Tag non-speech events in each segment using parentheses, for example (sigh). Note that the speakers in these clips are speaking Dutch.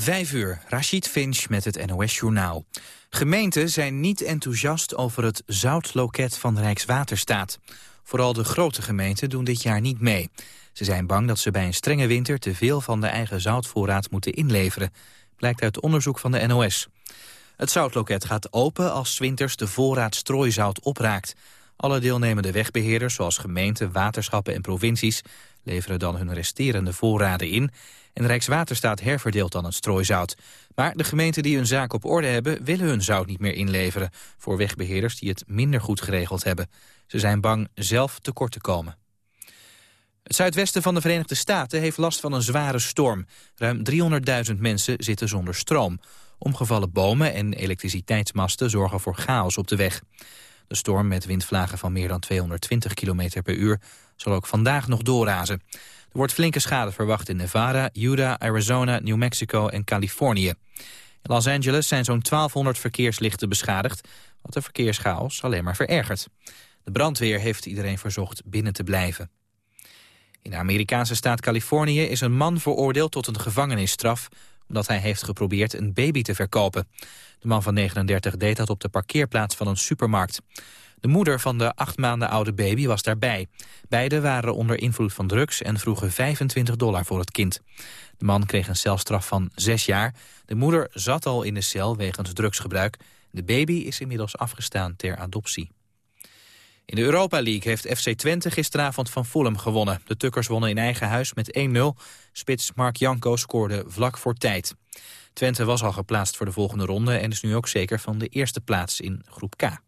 Vijf uur, Rashid Finch met het NOS-journaal. Gemeenten zijn niet enthousiast over het zoutloket van Rijkswaterstaat. Vooral de grote gemeenten doen dit jaar niet mee. Ze zijn bang dat ze bij een strenge winter te veel van de eigen zoutvoorraad moeten inleveren. Blijkt uit onderzoek van de NOS. Het zoutloket gaat open als winters de voorraad strooizout opraakt. Alle deelnemende wegbeheerders, zoals gemeenten, waterschappen en provincies... leveren dan hun resterende voorraden in... en Rijkswaterstaat herverdeelt dan het strooizout. Maar de gemeenten die hun zaak op orde hebben... willen hun zout niet meer inleveren... voor wegbeheerders die het minder goed geregeld hebben. Ze zijn bang zelf tekort te komen. Het zuidwesten van de Verenigde Staten heeft last van een zware storm. Ruim 300.000 mensen zitten zonder stroom. Omgevallen bomen en elektriciteitsmasten zorgen voor chaos op de weg. De storm met windvlagen van meer dan 220 km per uur zal ook vandaag nog doorrazen. Er wordt flinke schade verwacht in Nevada, Utah, Arizona, New Mexico en Californië. In Los Angeles zijn zo'n 1200 verkeerslichten beschadigd, wat de verkeerschaos alleen maar verergert. De brandweer heeft iedereen verzocht binnen te blijven. In de Amerikaanse staat Californië is een man veroordeeld tot een gevangenisstraf omdat hij heeft geprobeerd een baby te verkopen. De man van 39 deed dat op de parkeerplaats van een supermarkt. De moeder van de acht maanden oude baby was daarbij. Beiden waren onder invloed van drugs en vroegen 25 dollar voor het kind. De man kreeg een celstraf van zes jaar. De moeder zat al in de cel wegens drugsgebruik. De baby is inmiddels afgestaan ter adoptie. In de Europa League heeft FC Twente gisteravond van Fulham gewonnen. De Tukkers wonnen in eigen huis met 1-0. Spits Mark Janko scoorde vlak voor tijd. Twente was al geplaatst voor de volgende ronde... en is nu ook zeker van de eerste plaats in groep K.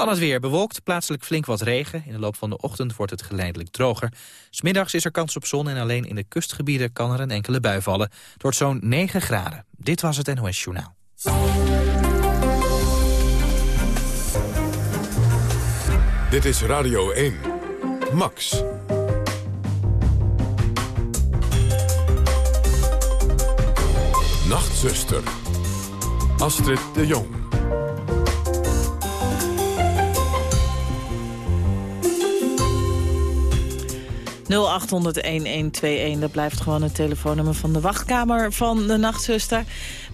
Dan het weer bewolkt, plaatselijk flink wat regen. In de loop van de ochtend wordt het geleidelijk droger. Smiddags is er kans op zon en alleen in de kustgebieden kan er een enkele bui vallen. Het wordt zo'n 9 graden. Dit was het NOS Journaal. Dit is Radio 1. Max. Nachtzuster. Astrid de Jong. ...0800-1121, dat blijft gewoon het telefoonnummer van de wachtkamer van de nachtzuster.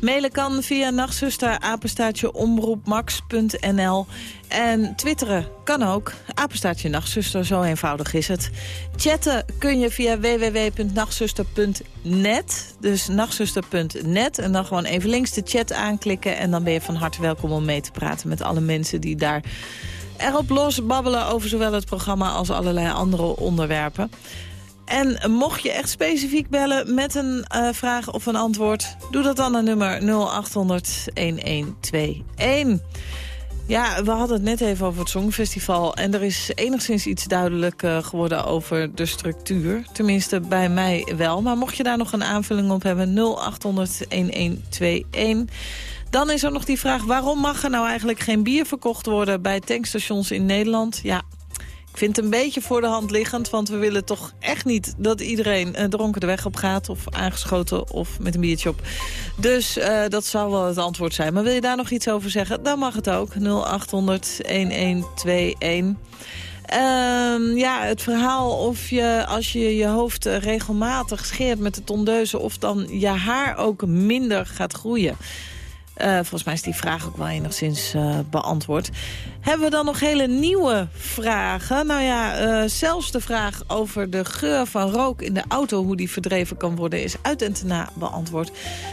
Mailen kan via nachtzuster, apenstaatje omroepmax.nl. En twitteren kan ook. Apenstaartje Nachtzuster, zo eenvoudig is het. Chatten kun je via www.nachtzuster.net. Dus nachtzuster.net. En dan gewoon even links de chat aanklikken. En dan ben je van harte welkom om mee te praten met alle mensen die daar erop los babbelen over zowel het programma als allerlei andere onderwerpen. En mocht je echt specifiek bellen met een uh, vraag of een antwoord... doe dat dan naar nummer 0800-1121. Ja, we hadden het net even over het Songfestival. En er is enigszins iets duidelijk uh, geworden over de structuur. Tenminste, bij mij wel. Maar mocht je daar nog een aanvulling op hebben, 0800-1121. Dan is er nog die vraag, waarom mag er nou eigenlijk geen bier verkocht worden bij tankstations in Nederland? Ja, ik vind het een beetje voor de hand liggend, want we willen toch echt niet dat iedereen uh, dronken de weg op gaat of aangeschoten of met een biertje op. Dus uh, dat zou wel het antwoord zijn. Maar wil je daar nog iets over zeggen? Dan mag het ook. 0800 1121. Um, ja, het verhaal of je als je je hoofd regelmatig scheert met de tondeuze... of dan je haar ook minder gaat groeien. Uh, volgens mij is die vraag ook wel enigszins uh, beantwoord. Hebben we dan nog hele nieuwe vragen? Nou ja, uh, zelfs de vraag over de geur van rook in de auto... hoe die verdreven kan worden, is uit en te na beantwoord.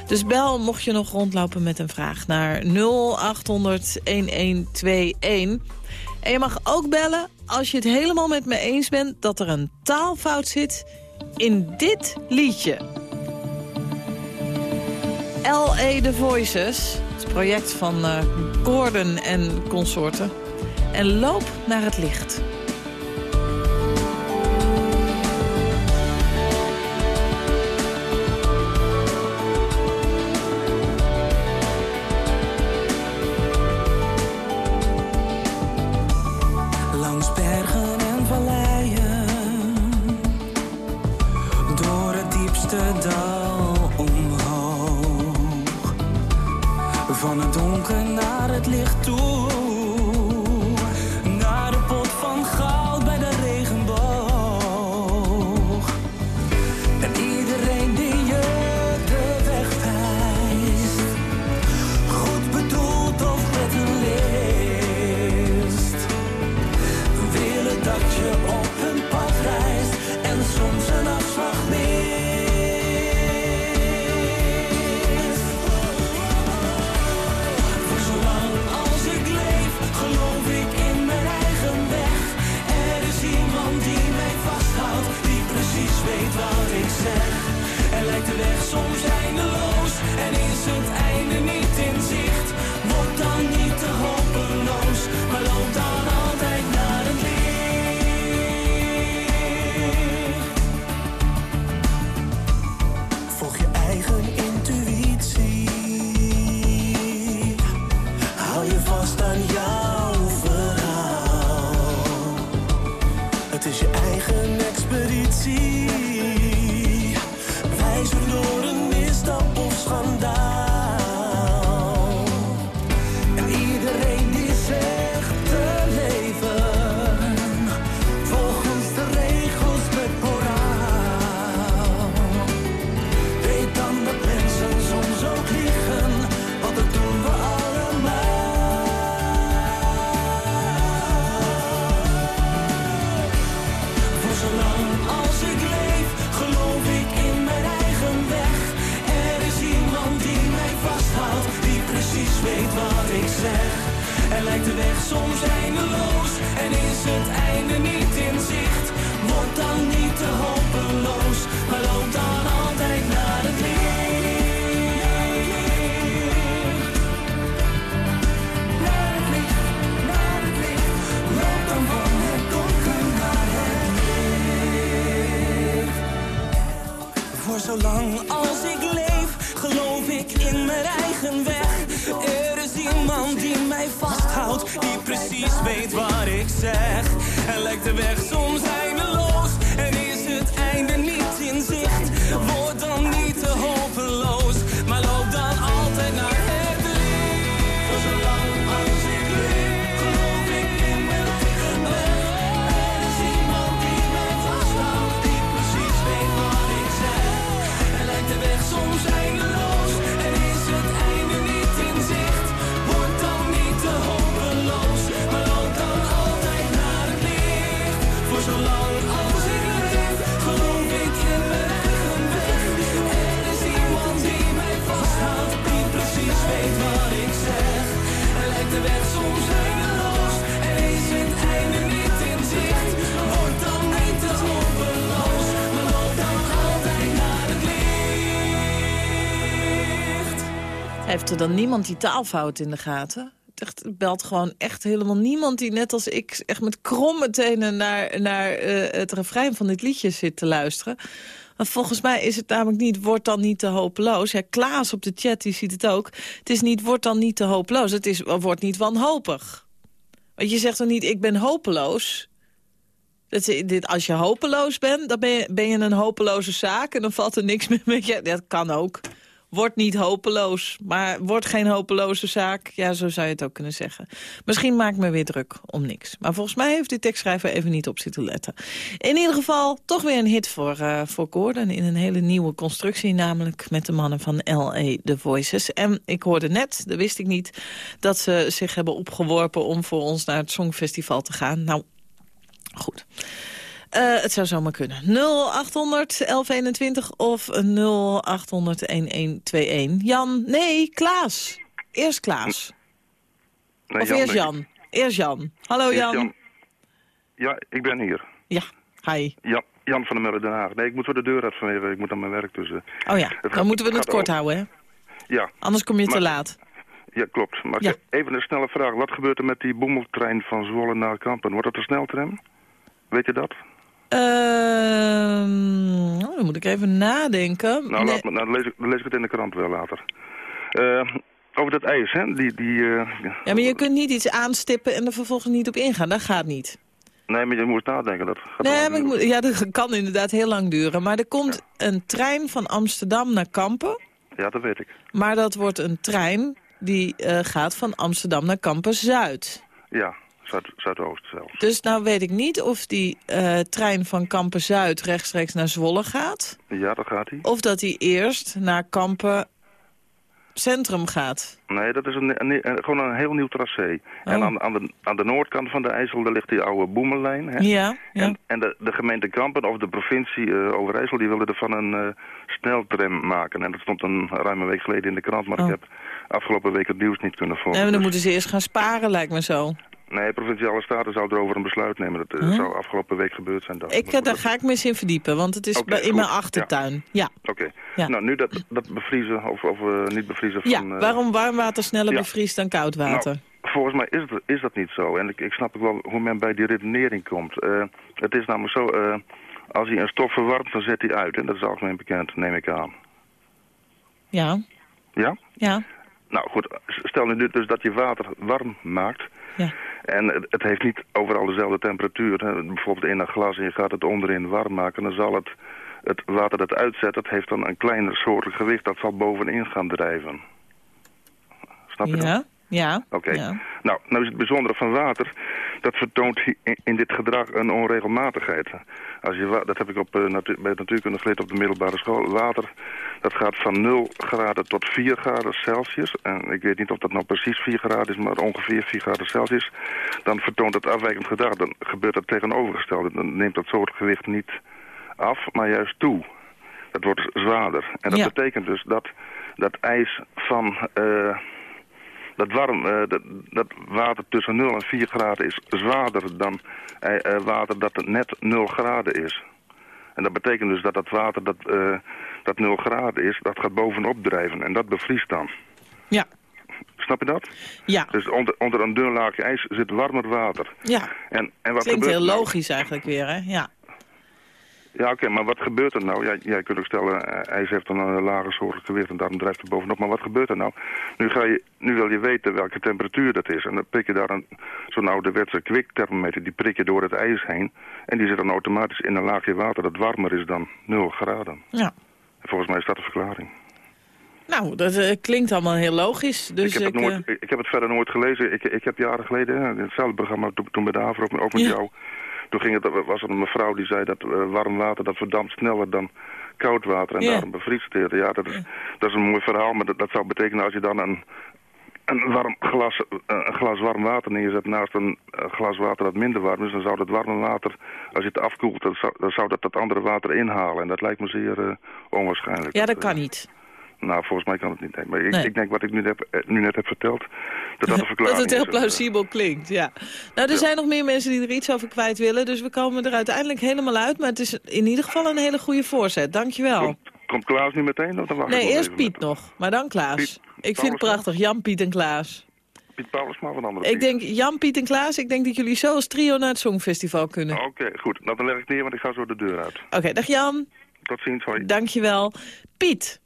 Dus bel mocht je nog rondlopen met een vraag naar 0800-1121. En je mag ook bellen als je het helemaal met me eens bent... dat er een taalfout zit in dit liedje. L.A. The Voices. Het project van uh, Gordon en consorten. En loop naar het licht. Dan niemand die taalfout in de gaten? Echt- belt gewoon echt helemaal niemand die net als ik... echt met kromme tenen naar, naar eh, het refrein van dit liedje zit te luisteren. Maar volgens mij is het namelijk niet... wordt dan niet te hopeloos. Ja, Klaas op de chat die ziet het ook. Het is niet wordt dan niet te hopeloos. Het is wordt niet wanhopig. Want je zegt dan niet ik ben hopeloos... Dat, dit, als je hopeloos bent, dan ben je, ben je een hopeloze zaak... en dan valt er niks meer met je. Dat kan ook. Word niet hopeloos, maar word geen hopeloze zaak. Ja, zo zou je het ook kunnen zeggen. Misschien maak ik me weer druk om niks. Maar volgens mij heeft die tekstschrijver even niet op zitten letten. In ieder geval toch weer een hit voor, eh voor Gordon... in een hele nieuwe constructie, namelijk met de mannen van L.A. The Voices. En ik hoorde net, dat wist ik niet... dat ze zich hebben opgeworpen om voor ons naar het Songfestival te gaan. Nou, Goed. Eh, het zou zomaar kunnen. 0800 1121 of 0800 1121. Jan, nee, Klaas. Eerst Klaas. Nee, of Jan, eerst. Jan. Eerst Jan. Hallo Eerst Jan. Ja, ik ben hier. Ja, hi. Jan, Jan van der Meulen Den Haag. Nee, ik moet voor de deur uit vanwege, ik moet aan mijn werk dus. eh, Oh ja, Het dan moeten we het kort houden, hè? Ja, Anders kom je te laat. ja, klopt. Maar Ja. even een snelle vraag. Wat gebeurt er met die boemeltrein van Zwolle naar Kampen? Wordt dat een sneltram? Weet je dat? Ehm, oh, dan moet ik even nadenken. Nou, Nee, laat me, nou dan, lees ik, dan lees ik het in de krant wel later. Eh, over dat ijs, hè? Die, die, eh, Ja, maar je kunt niet iets aanstippen en er vervolgens niet op ingaan. Dat gaat niet. Nee, maar je moet nadenken. Dat gaat Nee, maar ik moet, ja, dat kan inderdaad heel lang duren. Maar er komt een trein van Amsterdam naar Kampen. Ja, dat weet ik. Maar dat wordt een trein die eh, gaat van Amsterdam naar Kampen-Zuid. Ja, Zuid, Zuidoost zelfs. Dus nou weet ik niet of die eh, trein van Kampen-Zuid rechtstreeks naar Zwolle gaat. Ja, dat gaat hij. Of dat hij eerst naar Kampen Centrum gaat. Nee, dat is een, gewoon een heel nieuw tracé. En Oh. aan, aan, de, aan de noordkant van de IJssel daar ligt die oude boemenlijn. Hè? Ja, ja. En, en de, de gemeente Kampen of de provincie eh, Overijssel... die wilden ervan een eh, sneltram maken. En dat stond een ruime week geleden in de krant... maar Oh. ik heb afgelopen week het nieuws niet kunnen volgen. Nee, maar dan Dus- moeten ze eerst gaan sparen, lijkt me zo. Nee, Provinciale Staten zou erover een besluit nemen. Dat eh, zou afgelopen week gebeurd zijn. Ik, eh, daar ga ik me eens in verdiepen, want het is in goed. mijn achtertuin. Ja, Oké. Ja. Nou, nu dat, dat bevriezen of, of eh, niet bevriezen ja. van... eh, waarom warm water sneller ja. bevriest dan koud water? Nou, volgens mij is, het, is dat niet zo. En ik, ik snap ook wel hoe men bij die redenering komt. Het is namelijk zo, als hij een stof verwarmt, dan zet hij uit. En dat is algemeen bekend, neem ik aan. Ja, Ja? ja, Nou goed, stel nu dus dat je water warm maakt. Ja. En het, het heeft niet overal dezelfde temperatuur. Hè. Bijvoorbeeld in een glas en je gaat het onderin warm maken. Dan zal het, het water dat uitzet, dat heeft dan een kleiner soort gewicht. Dat zal bovenin gaan drijven. Snap je dat? Ja. Oké. ja. Nou, nou is het bijzondere van water, dat vertoont in, dit gedrag een onregelmatigheid. Als je, dat heb ik op, eh, natu bij het natuurkunde geleerd op de middelbare school. Water, dat gaat van 0 graden tot 4 graden Celsius. En ik weet niet of dat nou precies 4 graden is, maar ongeveer 4 graden Celsius. Dan vertoont het afwijkend gedrag. Dan gebeurt het tegenovergestelde. Dan neemt dat soort gewicht niet af, maar juist toe. Dat wordt zwaarder. En dat Ja. betekent dus dat dat ijs van... eh, dat, warm, eh, dat, dat water tussen 0 en 4 graden is zwaarder dan eh, eh, water dat net 0 graden is. En dat betekent dus dat dat water dat, dat 0 graden is, dat gaat bovenop drijven. En dat bevriest dan. Ja, Snap je dat? ja, Dus onder, onder een dun laagje ijs zit warmer water. ja. En, en wat Klinkt gebeurt heel nou? logisch eigenlijk weer, hè? Ja. Ja, oké, maar wat gebeurt er nou? Ja, jij kunt ook stellen, eh, ijs heeft dan een lage soort gewicht en daarom drijft het bovenop. Maar wat gebeurt er nou? Nu, ga je, nu wil je weten welke temperatuur dat is. En dan prik je daar een, zo'n ouderwetse kwikthermometer, die prik je door het ijs heen. En die zit dan automatisch in een laagje water dat warmer is dan 0 graden. ja. En volgens mij is dat de verklaring. Nou, dat eh, klinkt allemaal heel logisch. Dus ik, heb het ik, nooit, eh, ik heb het verder nooit gelezen. Ik, ik heb jaren geleden, in hetzelfde programma, toen, toen bij de AVRO, ook met Ja. jou... Toen ging het, was er een mevrouw die zei dat eh, warm water dat verdampt sneller dan koud water. En Ja. daarom bevriest het. Ja, dat is, dat is een mooi verhaal, maar dat, dat zou betekenen als je dan een, een, warm glas, eh, een glas warm water neerzet naast een eh, glas water dat minder warm is, dan zou dat warme water, als je het afkoelt, dan zou, dan zou dat dat andere water inhalen. En dat lijkt me zeer onwaarschijnlijk. ja, dat kan niet. Nou, volgens mij kan het niet. nee. Maar ik, Nee. ik denk wat ik nu, heb, eh, nu net heb verteld, dat dat een (laughs) verklaring Dat het heel is. plausibel klinkt, ja. Nou, er zijn nog meer mensen die er iets over kwijt willen... dus we komen er uiteindelijk helemaal uit. Maar het is in ieder geval een hele goede voorzet. Dankjewel. Komt, komt Klaas nu meteen? Of dan wacht Nee, eerst Piet nog, maar dan Klaas. Piet Ik vind het prachtig, Jan, Piet en Klaas. Piet Paulusma een andere Ik denk, Jan, Piet en Klaas, ik denk dat jullie zo als trio naar het Songfestival kunnen. Oké, goed. Nou, dan leg ik neer, want ik ga zo de deur uit. Oké, dag Jan. Tot ziens, hoi. Dankjewel. Piet.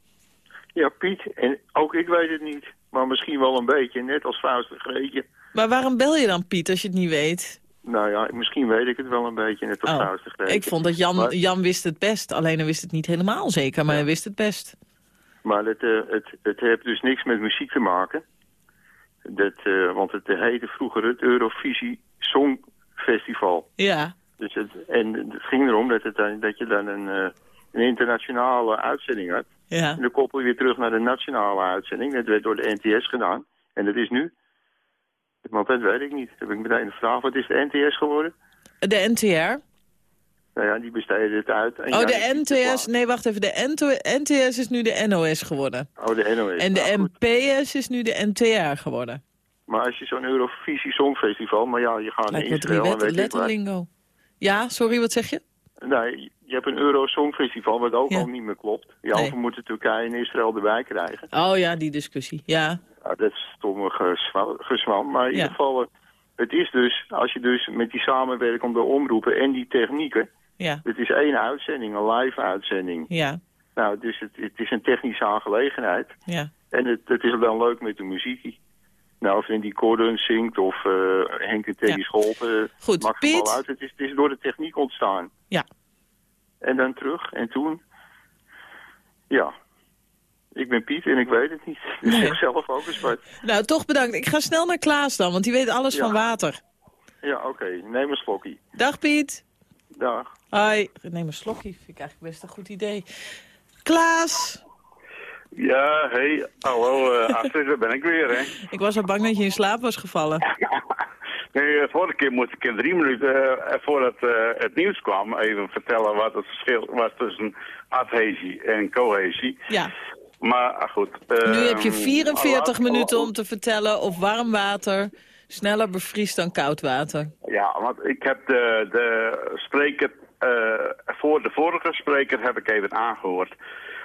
Ja, Piet. En ook ik weet het niet. Maar misschien wel een beetje, net als Faust en Greetje. Maar waarom bel je dan Piet als je het niet weet? Nou ja, misschien weet ik het wel een beetje, net als Oh, Faust en Greetje. Ik vond dat Jan, Maar- Jan wist het best. Alleen hij wist het niet helemaal zeker, maar Ja. hij wist het best. Maar het, eh, het, het heeft dus niks met muziek te maken. Dat, eh, want het heette vroeger het Eurovisie Songfestival. Ja, Dus het, en het ging erom dat, het, dat je dan een, eh, een internationale uitzending had. ja. En dan koppel je weer terug naar de nationale uitzending. Dat werd door de NTS gedaan. En dat is nu... Want dat weet ik niet. Heb ik meteen de vraag, wat is de NTS geworden? De NTR. Nou ja, die besteden het uit. En Oh, de NTS. Nee, wacht even. De NTS is nu de NOS geworden. Oh, de NOS. En de Nou. NPS is nu de NTR geworden. Maar als je zo'n Eurovisie Songfestival... Maar ja, je gaat naar Lijkt me drie Israël letterlingo. Ja, sorry, wat zeg je? Nee, je hebt een Euro Songfestival wat ook Ja. al niet meer klopt. Ja, Nee. we moeten Turkije en Israël erbij krijgen. Oh ja, die discussie. Ja, dat is stomme gezwa- gezwam. Maar in ieder geval, eh, het is dus... Als je dus met die samenwerkende omroepen en die technieken... ja, Het is één uitzending, een live uitzending. ja, Nou, dus het, het is een technische aangelegenheid. ja. En het, het is dan leuk met de muziek. Nou, of Andy Corden zingt of eh Henk en Teddy Ja. Scholten. Goed, maakt het Piet? wel uit. Het is, het is door de techniek ontstaan. Ja. En dan terug. En toen... Ja. Ik ben Piet en ik weet het niet. (laughs) Dus Nee. ik zelf ook eens wat. Nou, toch bedankt. Ik ga snel naar Klaas dan, want die weet alles Ja. van water. Ja, oké. Neem een slokkie. Dag Piet. Dag. Hoi. Neem een slokje. Vind ik eigenlijk best een goed idee. Klaas. Ja, hey, hallo uh, Astrid, daar ben ik weer, hè. (laughs) Ik was al bang dat je in slaap was gevallen. (laughs) Nee, de vorige keer moest ik in drie minuten, eh, voordat eh, het nieuws kwam, even vertellen wat het verschil was tussen adhesie en cohesie. Ja. Maar ah, goed. Nu ehm, heb je 44 Allah- minuten om te vertellen of warm water Sneller bevriest dan koud water. Ja, want ik heb de, de spreker, eh, voor de vorige spreker heb ik even aangehoord.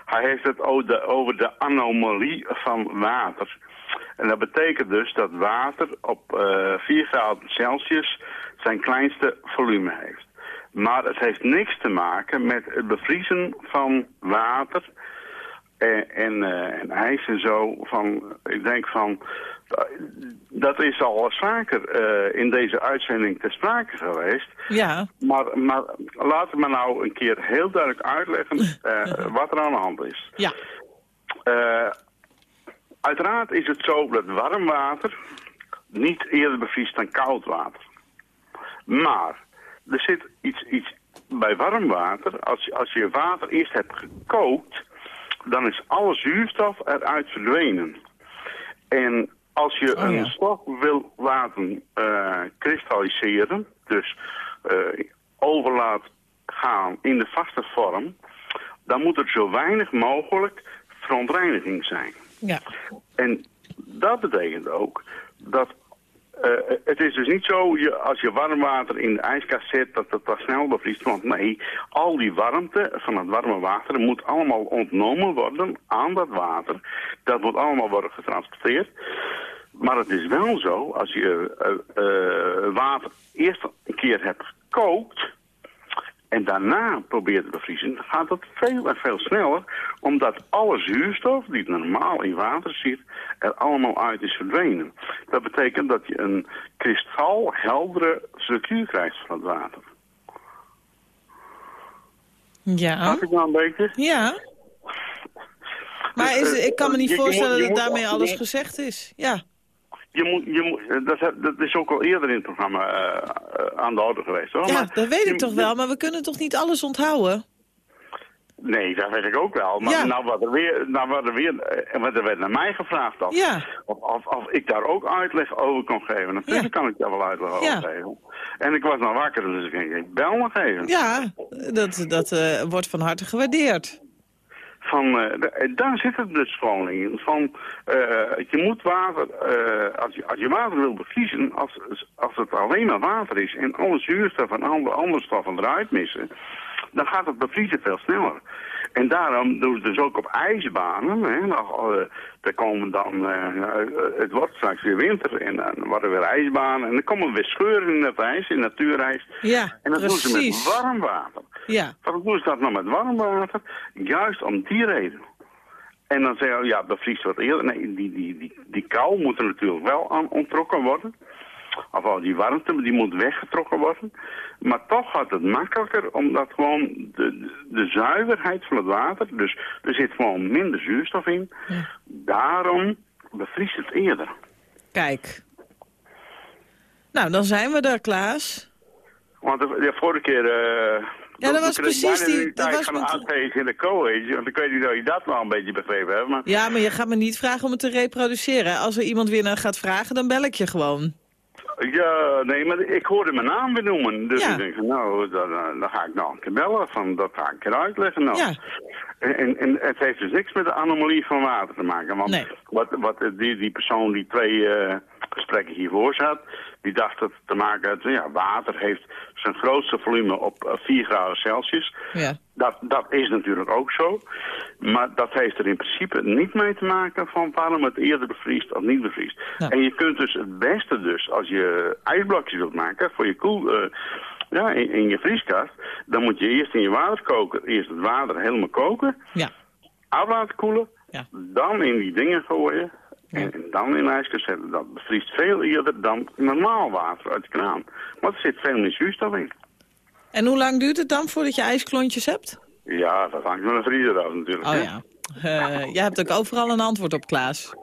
Hij heeft het over de, anomalie van water. En dat betekent dus dat water op eh 4 graden Celsius zijn kleinste volume heeft. Maar het heeft niks te maken met het bevriezen van water en, en, eh, en ijs en zo. Van, ik denk van, eh, dat is al vaker eh, in deze uitzending ter sprake geweest. Ja, Maar, maar laten we nou een keer heel duidelijk uitleggen (laughs) eh, wat er aan de hand is. ja. Eh, uiteraard is het zo dat warm water niet eerder bevriest dan koud water. Maar er zit iets, iets bij warm water. Als, je- als je water eerst hebt gekookt, dan is alle zuurstof eruit verdwenen. En als je Oh, een ja. stof wil laten eh, kristalliseren, dus eh, over laat gaan in de vaste vorm, dan moet er zo weinig mogelijk verontreiniging zijn. ja. En dat betekent ook dat eh, het is dus niet zo, je, als je warm water in de ijskast zet, dat het dan snel bevriest. Want nee, al die warmte van het warme water moet allemaal ontnomen worden aan dat water. Dat moet allemaal worden getransporteerd. Maar het is wel zo, als je eh, eh, water eerst een keer hebt gekookt en daarna probeert te bevriezen, gaat het veel en veel sneller, omdat alle zuurstof die normaal in water zit, er allemaal uit is verdwenen. Dat betekent dat je een kristalheldere structuur krijgt van het water. Ja. Snap ik nou een beetje? Ja. Maar is, ik kan me niet voorstellen dat daarmee alles gezegd is. Ja. Je moet, je moet, dat, is- dat is ook al eerder in het programma eh, eh, aan de orde geweest. Hoor. ja, Maar dat weet je- ik toch wel, maar we kunnen toch niet alles onthouden? Nee, dat weet ik ook wel. Maar Ja. nou wat er weer, nou wat er weer, eh, wat er werd naar mij gevraagd of, Ja. of, of, of ik daar ook uitleg over kon geven. Natuurlijk Ja. kan ik daar wel uitleg over Ja. geven. En ik was nou wakker, dus ik denk, ik bel nog even. Ja, dat, dat wordt van harte gewaardeerd. Van, eh, eh, daar zit het dus gewoon in. Van, eh, je moet water, als, je, als je water wil bevriezen, als, als het alleen maar water is en alle zuurstof en alle andere stoffen eruit missen, dan gaat het bevriezen veel sneller. En daarom doen ze dus ook op ijsbanen. Hè, nog, eh, er komen dan, eh, eh, het wordt straks weer winter en dan worden weer ijsbanen. En dan komen weer scheuren in het ijs, in natuurijs. Ja, en dat doen ze met warm water. Ja, Waarom doen ze dat nou met warm water? Juist om die reden. En dan zeggen we, ja, bevriest wat eerder. Nee, die, die, die, die kou moet er natuurlijk wel aan onttrokken worden. Of al die warmte, die moet weggetrokken worden. Maar toch gaat het makkelijker, omdat gewoon de, de, zuiverheid van het water, dus er zit gewoon minder zuurstof in. Daarom bevriest het eerder. kijk. Nou, dan zijn we er, Klaas. Want de, de vorige keer... eh, Ja, dat was precies die- dat was van in de co-age, want ik weet niet of je dat wel een beetje begrepen hebt. Maar Ja, maar je gaat me niet vragen om het te reproduceren. Als er iemand weer naar gaat vragen, dan bel ik je gewoon. Ja, nee, maar ik hoorde mijn naam weer noemen. Dus Ja. ik denk, nou, dan, eh, dan ga ik nou een keer bellen. Van, dat ga ik een keer uitleggen. Nou. Ja. En, en het heeft dus niks met de anomalie van water te maken. Want Nee. wat, wat die, die persoon die twee eh, gesprekken hiervoor zat, die dacht dat het te maken had, ja, water heeft zijn grootste volume op eh, 4 graden Celsius. Ja. Dat, dat is natuurlijk ook zo. Maar dat heeft er in principe niet mee te maken van waarom het eerder bevriest of niet bevriest. Nou. En je kunt dus het beste dus, als je ijsblokjes wilt maken voor je koel, eh, ja, in, in je vrieskast, dan moet je eerst in je waterkoker, eerst het water helemaal koken, Ja. af laten koelen, Ja. dan in die dingen gooien en, en dan in ijskast zetten. Dat bevriest veel eerder dan normaal water uit de kraan. Want er zit veel meer zuurstof in. En hoe lang duurt het dan voordat je ijsklontjes hebt? Ja, dat hangt van de vriezer af natuurlijk. Oh hè. ja. Eh, jij hebt ook overal een antwoord op, Klaas.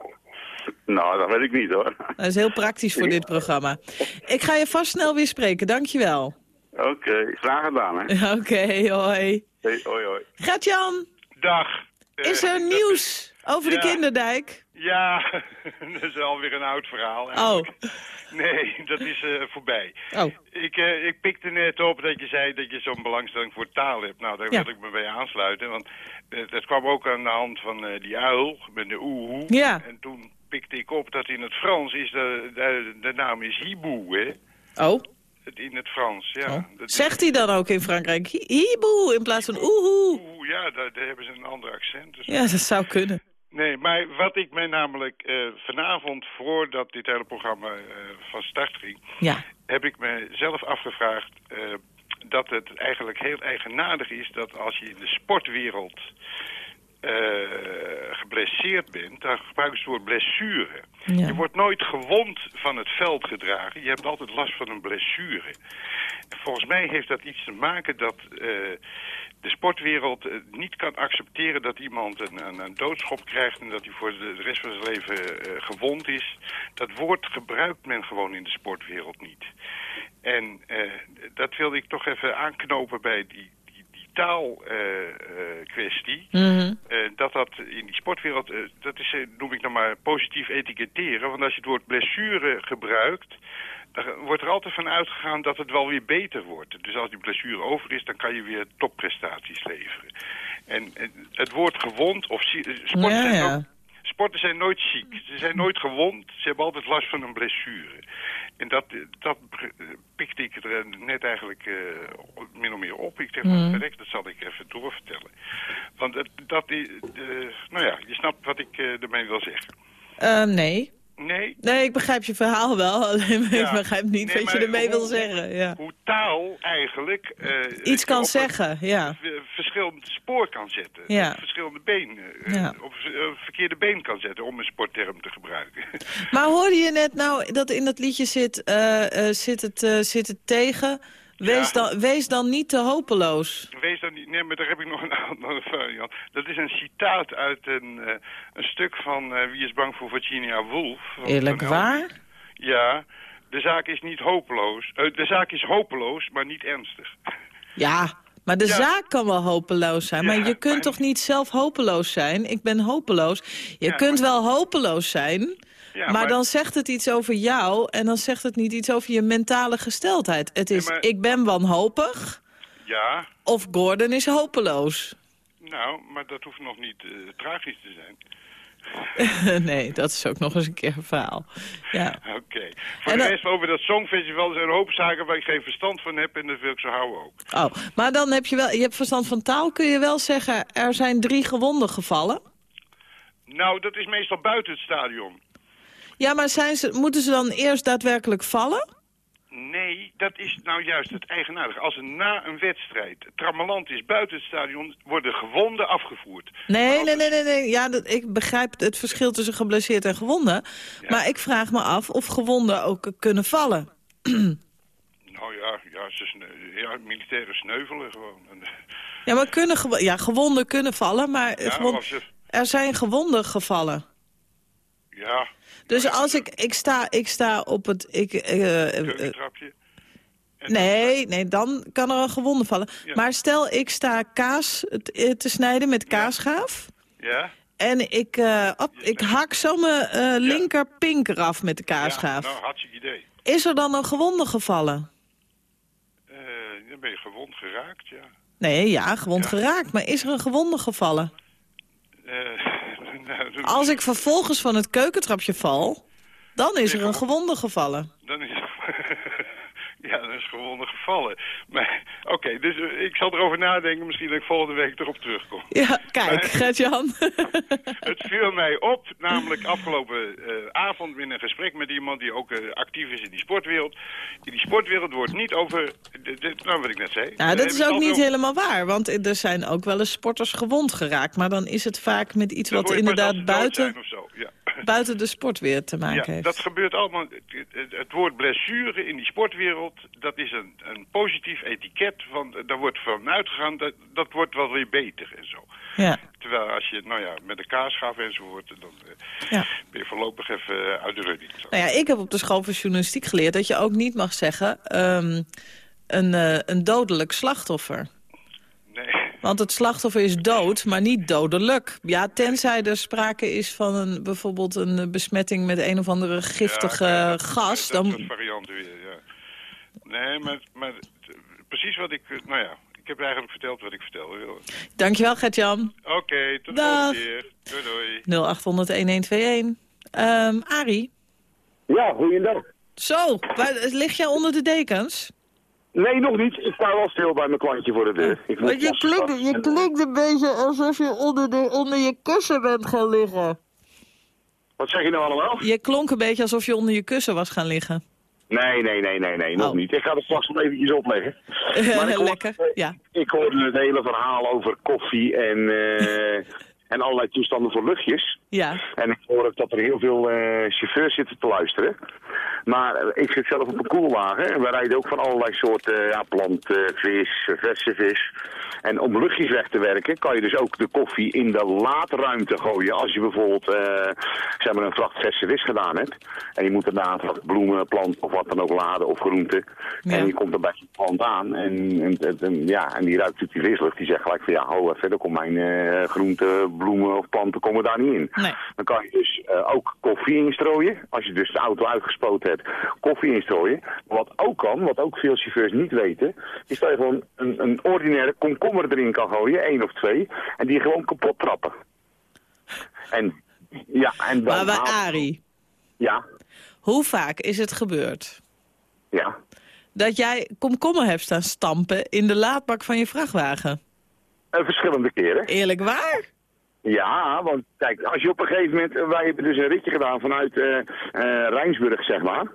Nou, dat weet ik niet hoor. Dat is heel praktisch voor dit programma. Ik ga je vast snel weer spreken, dankjewel. Oké, graag gedaan hè. (laughs) Oké, hoi. Hey, hoi hoi. Gert-Jan, Dag. is Eh, er dat nieuws over ja. de kinderdijk? Ja, (laughs) dat is alweer een oud verhaal. Oh. (laughs) Nee, dat is eh, voorbij. oh, Ik, eh, ik pikte net op dat je zei dat je zo'n belangstelling voor taal hebt. Nou, daar Ja. wil ik me bij aansluiten. Want eh, dat kwam ook aan de hand van die uil met de oehoe. Ja. En toen pikte ik op dat in het Frans is de, de, de naam is Hibou, hè? Oh, In het Frans, ja. oh. Dat is- zegt hij dan ook in Frankrijk hi- hiboe in plaats van oehoe? Oeh, ja, daar, daar hebben ze een ander accent. Dus Ja, dat zou kunnen. Nee, maar wat ik mij namelijk eh, vanavond, voordat dit hele programma eh, van start ging... Ja. heb ik mezelf afgevraagd eh, dat het eigenlijk heel eigenaardig is... dat als je in de sportwereld geblesseerd bent, dan gebruiken ze het woord blessure. Ja. Je wordt nooit gewond van het veld gedragen. Je hebt altijd last van een blessure. En volgens mij heeft dat iets te maken dat de sportwereld eh, niet kan accepteren dat iemand een, een, een doodschop krijgt en dat hij voor de, rest van zijn leven eh, gewond is. Dat woord gebruikt men gewoon in de sportwereld niet. En eh, dat wilde ik toch even aanknopen bij die, die, die taalkwestie. Mhm. Dat dat in die sportwereld, dat is, noem ik dan maar positief etiketteren. Want als je het woord blessure gebruikt, dan wordt er altijd van uitgegaan dat het wel weer beter wordt. Dus als die blessure over is, dan kan je weer topprestaties leveren. En, het woord gewond of eh, sporten, Ja, zijn ja. ook- sporten zijn nooit ziek. Ze zijn nooit gewond. Ze hebben altijd last van een blessure. En dat, eh, dat pikte ik er net eigenlijk eh, min of meer op. Ik dacht, verrek, dat zal ik even doorvertellen. Want dat, is, eh, nou ja, je snapt wat ik eh, ermee wil zeggen. Eh, nee. Nee, Nee, ik begrijp je verhaal wel. (laughs) Alleen ik begrijp niet Nee, wat je ermee wil zeggen. Ja. hoe taal eigenlijk... eh, Iets kan zeggen, ja. verschillend spoor kan zetten. Ja. Verschillende been, eh, Ja. op eh, verkeerde been kan zetten, om een sportterm te gebruiken. (laughs) Maar hoorde je net nou dat in dat liedje zit, zit, het, zit het tegen... Wees, Ja. dan, wees dan niet te hopeloos. Wees dan niet... Nee, maar daar heb ik nog een (laughs) andere variant. Dat is een citaat uit een, eh, een stuk van eh, Wie is bang voor Virginia Woolf. Eerlijk waar? Ja, de zaak is niet hopeloos. Eh, de zaak is hopeloos, maar niet ernstig. (laughs) Ja, maar de Ja. zaak kan wel hopeloos zijn. Maar Ja, je kunt maar- toch niet zelf hopeloos zijn? Ik ben hopeloos. Je kunt maar- wel hopeloos zijn... Ja, maar, dan zegt het iets over jou en dan zegt het niet iets over je mentale gesteldheid. Het is, maar- ik ben wanhopig Ja, of Gordon is hopeloos. nou, maar dat hoeft nog niet eh, tragisch te zijn. (laughs) nee, dat is ook nog eens een keer een verhaal. Ja. Oké. Voor En de dan- rest over dat Songfestival zijn er een hoop zaken waar ik geen verstand van heb en dat wil ik zo houden ook. Oh, maar dan heb je wel, je hebt verstand van taal, kun je wel zeggen, er zijn drie gewonden gevallen. Nou, dat is meestal buiten het stadion. Ja, maar zijn ze, moeten ze dan eerst daadwerkelijk vallen? Nee, dat is nou juist het eigenaardige. Als er na een wedstrijd trammeland is buiten het stadion, worden gewonden afgevoerd. Nee, nee, nee, nee. nee. Ja, dat, ik begrijp het verschil tussen geblesseerd en gewonden. Maar ik vraag me af of gewonden ook kunnen vallen. (clears throat) Nou ja, ja, ze sneu- ja militairen sneuvelen gewoon. En, Ja, maar kunnen ja, gewonden kunnen vallen, maar Ja, ze- er zijn gewonden gevallen. ja, Dus als ik, ik, sta, ik sta op het... Ik, eh, eh, keukentrapje. En- nee, nee, dan kan er een gewonde vallen. Ja. Maar stel, ik sta kaas te, eh, snijden met kaasgaaf... Ja? En ik, eh, op, ik hak zo mijn eh, linker pinker af met de Ja, kaasgaaf. nou, hartstikke idee. Is er dan een gewonde gevallen? Eh, dan ben je gewond geraakt, ja. Nee, ja, gewond Ja. geraakt. Maar is er een gewonde gevallen? Eh, (laughs) nou, Als ik vervolgens van het keukentrapje val, dan is er een gewonde gevallen. Dan is (laughs) Ja, dat is gewonnen gevallen. Maar oké, dus eh, ik zal erover nadenken. Misschien dat ik volgende week erop terugkom. Ja, kijk, Gert-Jan. (laughs) Het viel mij op, namelijk afgelopen eh, avond in een gesprek met iemand die ook eh, actief is in die sportwereld. In die sportwereld wordt niet over, nou wat ik net zei. nou, Eh, dat hebben is ook niet helemaal waar. Want er zijn ook wel eens sporters gewond geraakt. Maar dan is het vaak met iets wat inderdaad buiten, (laughs) buiten de sportweer te maken heeft. dat gebeurt allemaal. Het, woord blessure in die sportwereld, dat is een, een positief etiket. Van, daar wordt van uitgegaan, dat, dat wordt wel weer beter en zo. Ja. Terwijl als je, nou ja, met de kaas gaf enzovoort, dan eh, Ja. ben je voorlopig even eh, uit de running. Nou ja, ik heb op de school voor journalistiek geleerd dat je ook niet mag zeggen ehm, een, eh, een dodelijk slachtoffer. Nee. Want het slachtoffer is dood, maar niet dodelijk. Ja, tenzij er sprake is van een, bijvoorbeeld een besmetting met een of andere giftige Ja, dat- gas. Dat, dan, soort varianten weer, ja. Nee, maar, maar precies wat ik... eh, Nou ja, ik heb eigenlijk verteld wat ik vertellen wil. Oké, Dankjewel, Gert-Jan. tot de volgende keer. Doei, doei. 0800-1121. Ehm Arie? Ja, goeiedag. Zo, waar, lig jij onder de dekens? Nee, nog niet. Ik sta wel stil bij mijn klantje voor de deur. Ik je klinkt, je klinkt een beetje alsof je onder, de, onder je kussen bent gaan liggen. Wat zeg je nou allemaal? Je klonk een beetje alsof je onder je kussen was gaan liggen. Nee, nee, nee, nee, nee, nog Oh. niet. Ik ga het straks nog eventjes opleggen. (laughs) Maar ik Lekker, ja. Ik hoorde het hele verhaal over koffie en, eh, (laughs) en allerlei toestanden voor luchtjes. Ja, En ik hoor ook dat er heel veel eh, chauffeurs zitten te luisteren. Maar eh, ik zit zelf op een koelwagen en we rijden ook van allerlei soorten ja, planten, vis, eh, verse vis. En om luchtjes weg te werken kan je dus ook de koffie in de laadruimte gooien. Als je bijvoorbeeld zeg maar een vracht verse vis gedaan hebt. En je moet daarna een vracht bloemen, plant of wat dan ook laden of groenten. Ja. En je komt dan bij je plant aan en, en, ja, en die ruikt natuurlijk die vislucht. Die zegt gelijk van ja, ho, verder komt mijn eh, groenten, bloemen of planten komen daar niet in. Nee. Dan kan je dus eh, ook koffie instrooien. Als je dus de auto uitgespoten hebt, koffie instrooien. Wat ook kan, wat ook veel chauffeurs niet weten, is dat je gewoon een, een ordinaire komkommer erin kan gooien, één of twee, en die gewoon kapot trappen. En ja, en dan... maar bij haal- Arie, Ja, hoe vaak is het gebeurd ja. dat jij komkommer hebt staan stampen in de laadbak van je vrachtwagen? Eh, verschillende keren. Eerlijk waar? Ja, want kijk, als je op een gegeven moment... eh, Wij hebben dus een ritje gedaan vanuit eh eh, Rijnsburg, zeg maar.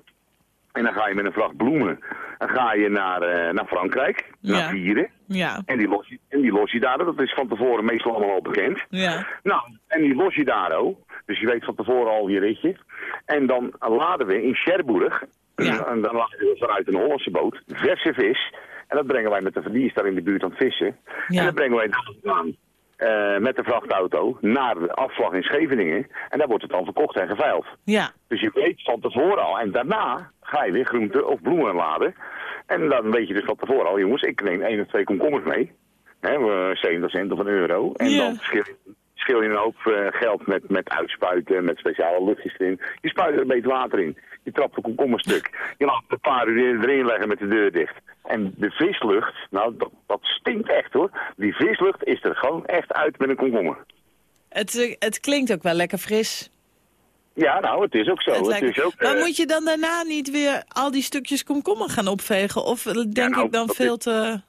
En dan ga je met een vracht bloemen. Dan ga je naar, naar Frankrijk, Ja. naar Vieren. Ja, En die, los je, en die los je daar, dat is van tevoren meestal allemaal al bekend. ja, Nou, en die los je daar ook. Dus je weet van tevoren al je ritje. En dan laden we in Cherbourg, Ja. (clears throat) en dan laden we vanuit een Hollandse boot, verse vis. En dat brengen wij met de verdienst daar in de buurt aan het vissen. Ja. En dat brengen wij dan eh, met de vrachtauto naar de afslag in Scheveningen. En daar wordt het dan verkocht en geveild. ja. Dus je weet van tevoren al. En daarna ga je weer groenten of bloemen laden. En dan weet je dus van tevoren al, jongens, ik neem één of twee komkommers mee. Hè, eh, 70 cent of een euro. En Ja. dan schil, schil je een hoop eh, geld met, met uitspuiten, met speciale luchtjes erin. Je spuit er een beetje water in. Je trapt een komkommerstuk. Je laat een paar uur erin leggen met de deur dicht. En de vislucht, nou, dat, dat stinkt echt hoor. Die vislucht is er gewoon echt uit met een komkommer. Het, eh, het klinkt ook wel lekker fris. Ja, nou, het is ook zo. Het is ook, maar eh, moet je dan daarna niet weer al die stukjes komkommer gaan opvegen? Of denk nou, ik dan veel te...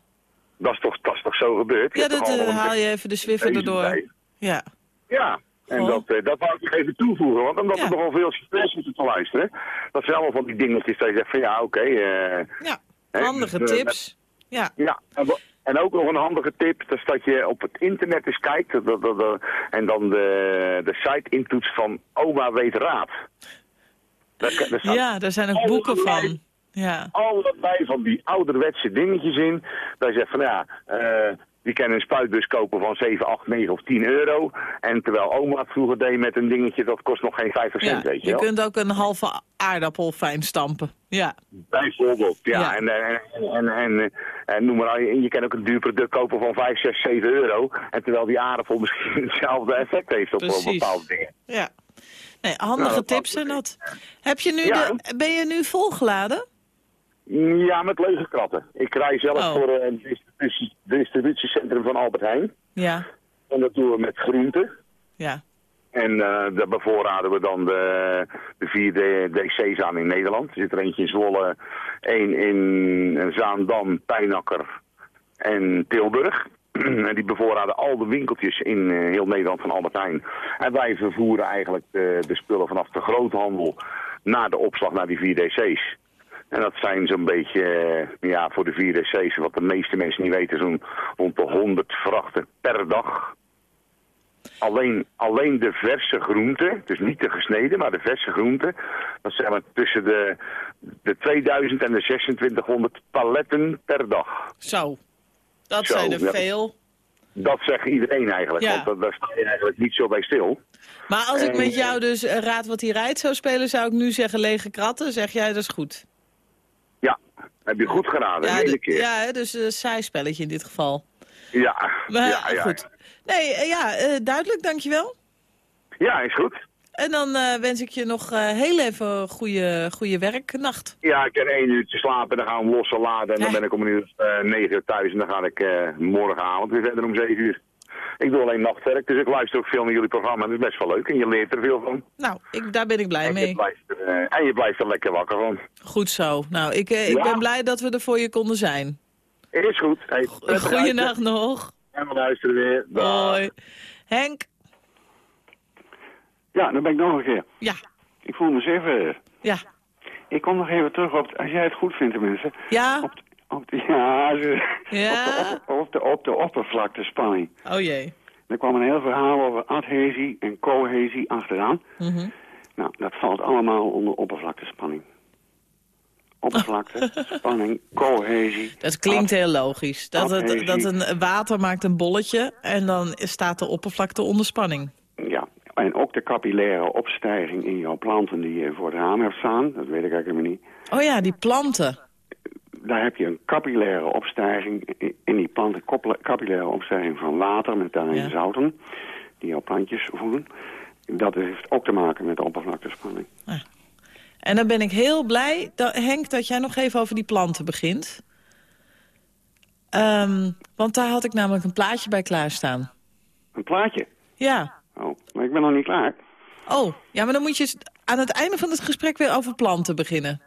dat, is toch, dat is toch zo gebeurd? Je Ja, dat haal je even de Swiffer deze erdoor. bij. Ja. Ja, en dat, eh, dat wou ik even toevoegen, want omdat Ja. er nogal veel chauffeurs zitten te luisteren, dat zijn allemaal van die dingetjes dat je zegt van ja, oké. eh, Ja, hè, handige eh, tips. Ja, Ja, en, ook nog een handige tip, dat is dat je op het internet eens kijkt dat, dat, dat- dat- en dan de, de site intoetst van Oma Weet Raad. Daar, daar ja daar zijn ook boeken van. Ja, allerlei van die ouderwetse dingetjes in. Dat je zegt van ja, eh die kan een spuitbus kopen van 7, 8, 9 of 10 euro. En terwijl oma het vroeger deed met een dingetje, dat kost nog geen 50 ja. cent, weet je je wel. kunt ook een halve aardappel fijn stampen. Ja, Bijvoorbeeld, ja. Ja. En, en, en, en, en, en noem maar, en je kan ook een duur product kopen van 5, 6, 7 euro. En terwijl die aardappel misschien (laughs) hetzelfde effect heeft op, Precies. bepaalde dingen. ja. Nee, handige Nou, tips zijn dat. Heb je nu Ja. de, ben je nu volgeladen? Ja, met lege kratten. Ik rij zelf Oh. voor een distributie- distributiecentrum van Albert Heijn. Ja, En dat doen we met groenten. ja. En eh daar bevoorraden we dan de, de vier DC's aan in Nederland. Er zit er eentje in Zwolle, één in Zaandam, Pijnakker en Tilburg. (clears throat) En die bevoorraden al de winkeltjes in eh, heel Nederland van Albert Heijn. En wij vervoeren eigenlijk de, de spullen vanaf de groothandel naar de opslag naar die vier DC's. En dat zijn zo'n beetje, eh, ja, voor de vier DC's, wat de meeste mensen niet weten, zo'n rond de 100 vrachten per dag. Alleen, alleen de verse groenten, dus niet de gesneden, maar de verse groenten, dat zijn maar tussen de, de 2000 en de 2600 paletten per dag. Zo, dat Zo, zijn er ja. veel. Dat zegt iedereen eigenlijk, Ja. want dat, daar sta je eigenlijk niet zo bij stil. Maar als ik met jou dus eh, raad wat hij rijdt zou spelen, zou ik nu zeggen lege kratten. Zeg jij, dat is goed. Heb je goed geraden, Ja, de keer. ja dus een saai spelletje in dit geval. Ja, Maar ja, ja. goed. Nee, eh, ja, eh, duidelijk, dankjewel. Ja, is goed. En dan eh, wens ik je nog heel even goede, goede werknacht. Ja, ik kan één uurtje slapen, dan gaan we losse laden en dan ben ik om een uur negen uur thuis en dan ga ik morgenavond weer verder om zeven uur. Ik doe alleen nachtwerk, dus ik luister ook veel naar jullie programma. Dat is best wel leuk en je leert er veel van. Nou, ik, daar ben ik blij En mee. je, blijft eh, en je blijft er lekker wakker van. Goed zo. Nou, ik, eh, ik Ja. ben blij dat we er voor je konden zijn. Is goed. Hey, Goeienacht nog. En we luisteren weer. Hoi. Henk? Ja, dan ben ik nog een keer. Ja. Ik voel me eens even... Ja. Ik kom nog even terug op... Als jij het goed vindt, mensen. Ja? Op, (laughs) op de, ja, ze- Ja? Op, de, op, de, op de oppervlaktespanning. Oh jee. Er kwam een heel verhaal over adhesie en cohesie achteraan. Mhm. Nou, dat valt allemaal onder oppervlaktespanning. Oppervlakte, (laughs) spanning, cohesie. Dat klinkt heel logisch. Dat, het, dat een water maakt een bolletje en dan staat de oppervlakte onder spanning. Ja, en ook de capillaire opstijging in jouw planten die je voor het raam hebt staan. Dat weet ik eigenlijk niet. Oh ja, die planten. Daar heb je een capillaire opstijging in- die planten, capillaire opstijging van water met daarin Ja. zouten, die jouw plantjes voeden. Dat heeft ook te maken met de oppervlaktespanning. En dan ben ik heel blij, dat, Henk, dat jij nog even over die planten begint. Ehm, want daar had ik namelijk een plaatje bij klaarstaan. Een plaatje? Ja. Oh, maar ik ben nog niet klaar. Oh, ja, maar dan moet je aan het einde van het gesprek weer over planten beginnen.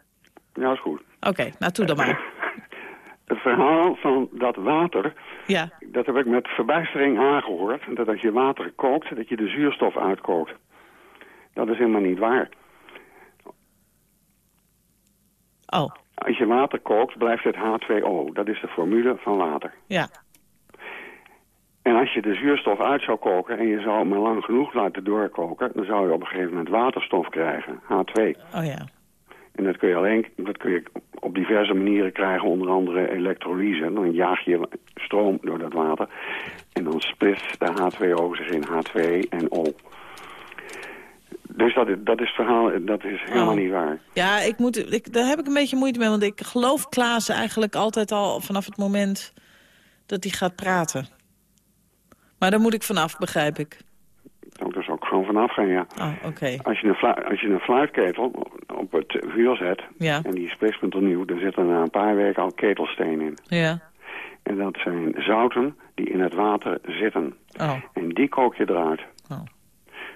Ja, is goed. Oké, nou toe dan (laughs) maar. Het verhaal van dat water, Ja. dat heb ik met verbijstering aangehoord. Dat als je water kookt, dat je de zuurstof uitkookt. Dat is helemaal niet waar. Oh, Als je water kookt, blijft het H2O. Dat is de formule van water. ja. En als je de zuurstof uit zou koken en je zou het maar lang genoeg laten doorkoken... dan zou je op een gegeven moment waterstof krijgen, H2. Oh ja. En dat kun je alleen dat kun je op diverse manieren krijgen, onder andere elektrolyse. Dan jaag je stroom door dat water en dan splitst de H2O zich in H2 en O. Dus dat is, dat is het verhaal, dat is helemaal Oh. niet waar. Ja, ik moet, ik, daar heb ik een beetje moeite mee. Want ik geloof Klaas eigenlijk altijd al vanaf het moment dat hij gaat praten. Maar daar moet ik vanaf, begrijp ik. Daar moet dus ook gewoon vanaf gaan, ja. Oh, oké. Als je, een als je een fluitketel op het vuur zet Ja. en die is spitssplinternieuw... dan zit er na een paar weken al ketelsteen in. Ja. En dat zijn zouten die in het water zitten. Oh. En die kook je eruit. Oh.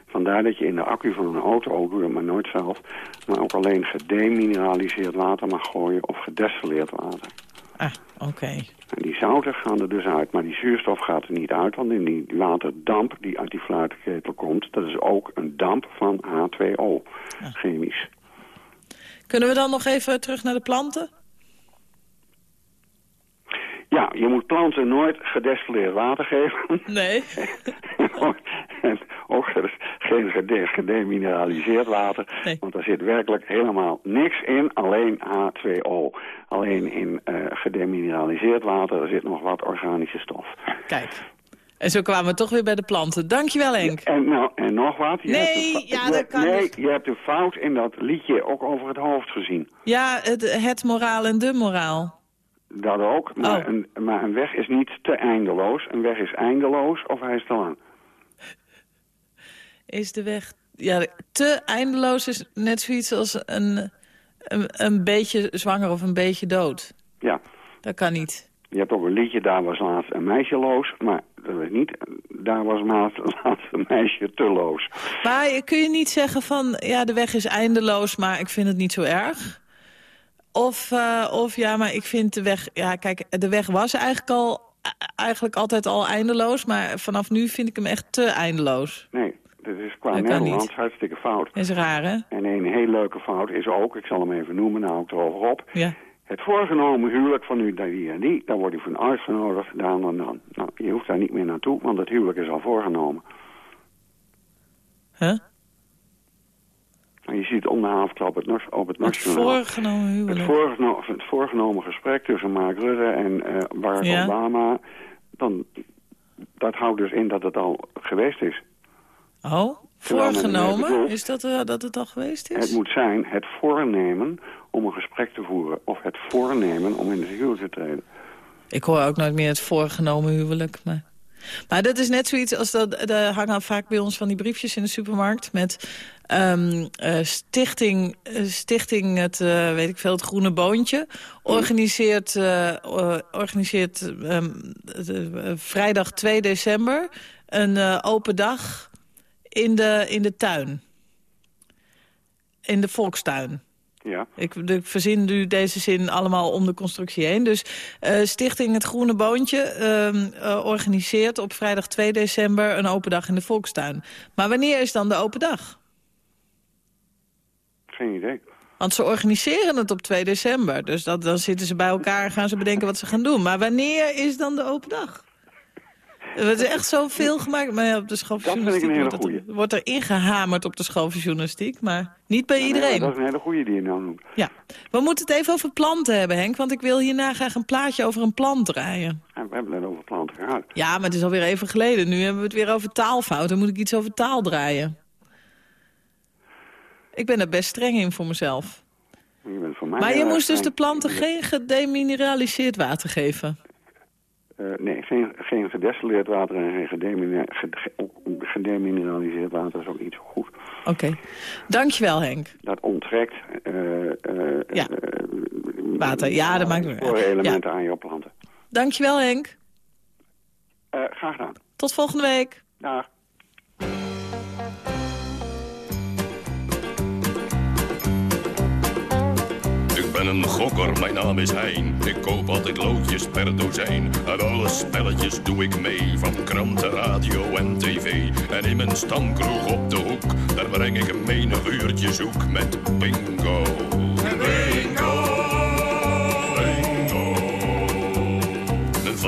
Vandaar dat je in de accu van een auto, ook doe maar nooit zelf... maar ook alleen gedemineraliseerd water mag gooien of gedestilleerd water. Ah, oké. En die zouten gaan er dus uit, maar die zuurstof gaat er niet uit... want in die waterdamp die uit die fluitketel komt... dat is ook een damp van H2O, chemisch. Kunnen we dan nog even terug naar de planten? Ja, je moet planten nooit gedestilleerd water geven. Nee. en ook geen gede- gedemineraliseerd water. Nee. Want er zit werkelijk helemaal niks in, alleen H2O. Alleen in eh, gedemineraliseerd water zit nog wat organische stof. Kijk. En zo kwamen we toch weer bij de planten. Dankjewel, Henk. En, nou, en nog wat. Je Nee, hebt ja, je- dat kan Nee, niet. je hebt een fout in dat liedje ook over het hoofd gezien. Ja, het, het moraal en de moraal. Dat ook. Maar, Oh. een, maar een weg is niet te eindeloos. Een weg is eindeloos of hij is te lang. Is de weg... Ja, te eindeloos is net zoiets als een, een, een beetje zwanger of een beetje dood. Ja. Dat kan niet. Je hebt ook een liedje, daar was laatst een meisje loos. Maar dat is niet, daar was laatst, (laughs) laatst een meisje te loos. Maar kun je niet zeggen van, ja, de weg is eindeloos, maar ik vind het niet zo erg? Of, eh, of ja, maar ik vind de weg... Ja, kijk, de weg was eigenlijk, al, eigenlijk altijd al eindeloos, maar vanaf nu vind ik hem echt te eindeloos. Nee, dat is qua Dat Nederlands hartstikke fout. Dat is raar, hè? En een heel leuke fout is ook, ik zal hem even noemen, nou ik erover op. Ja. Het voorgenomen huwelijk van u, die en die, daar wordt u van uitgenodigd, dan en dan. Nou, je hoeft daar niet meer naartoe, want het huwelijk is al voorgenomen. Huh? En je ziet om de havenklap het, op het Het nationaal. voorgenomen Het, huwelijk. voorgeno het voorgenomen gesprek tussen Mark Rutte en eh, Barack Ja. Obama, dan, dat houdt dus in dat het al geweest is. Oh, voorgenomen? Is dat, eh, dat het al geweest is? Het moet zijn het voornemen om een gesprek te voeren. Of het voornemen om in de huwelijk te treden. Ik hoor ook nooit meer het voorgenomen huwelijk. Maar, maar dat is net zoiets als dat. Er hangen vaak bij ons van die briefjes in de supermarkt met ehm, eh, stichting, eh, stichting het, eh, weet ik veel, het Groene Boontje. Organiseert, organiseert ehm, eh, vrijdag 2 december een open dag in de, in de tuin. In de volkstuin. Ja. Ik, ik verzin nu deze zin allemaal om de constructie heen. Dus eh, Stichting Het Groene Boontje ehm, eh, organiseert op vrijdag 2 december een open dag in de Volkstuin. Maar wanneer is dan de open dag? Geen idee. Want ze organiseren het op 2 december. Dus dat, dan zitten ze bij elkaar en gaan ze bedenken wat ze gaan doen. Maar wanneer is dan de open dag? Er is echt zoveel gemaakt. Maar op de school van Dat vind ik een journalistiek hele wordt, het- wordt er ingehamerd op de school van journalistiek. Maar niet bij iedereen. dat is een hele goede die je nou noemt. Ja, we moeten het even over planten hebben, Henk. Want ik wil hierna graag een plaatje over een plant draaien. En we hebben het over planten gehad. Ja, maar het is alweer even geleden. Nu hebben we het weer over taalfout. Dan moet ik iets over taal draaien. Ik ben er best streng in voor mezelf. Je bent voor mij Maar je moest dus de planten geen gedemineraliseerd water geven. Eh, nee, geen, geen gedestilleerd water en geen gedemineraliseerd water is ook niet zo goed. Oké. Dankjewel, Henk. Dat onttrekt eh, eh, Ja. Water, ja, dat maakt uit. elementen aan je planten. Dankjewel, Henk. Graag gedaan. Tot volgende week. Dag. Ben een gokker, mijn naam is Hein. Ik koop altijd loodjes per dozijn. Aan alle spelletjes doe ik mee. Van kranten, radio en tv. En in mijn stamkroeg op de hoek. Daar breng ik een menig uurtje zoek met. Bingo! Bingo!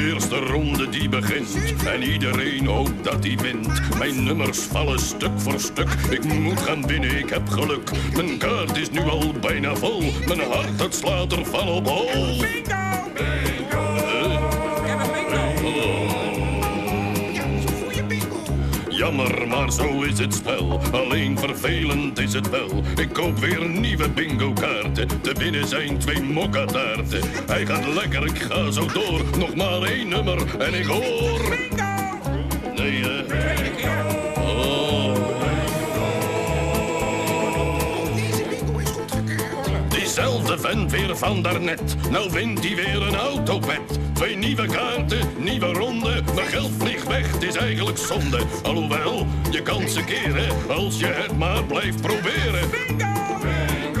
Eerste ronde die begint en iedereen hoopt dat hij wint. Mijn nummers vallen stuk voor stuk. Ik moet gaan winnen, ik heb geluk. Mijn kaart is nu al bijna vol. Mijn hart dat slaat er van op hol. Jammer, maar zo is het spel. Alleen vervelend is het wel. Ik koop weer nieuwe bingo-kaarten. Te winnen zijn twee mokkataarten. Hij gaat lekker, ik ga zo door. Nog maar één nummer en ik hoor... Nee, hè? Oh. Diezelfde vent weer van daarnet. Nou wint hij weer een autopet. Twee nieuwe kaarten, nieuwe ronde. Mijn geld vliegt weg, het is eigenlijk zonde. Alhoewel, je kan ze keren als je het maar blijft proberen.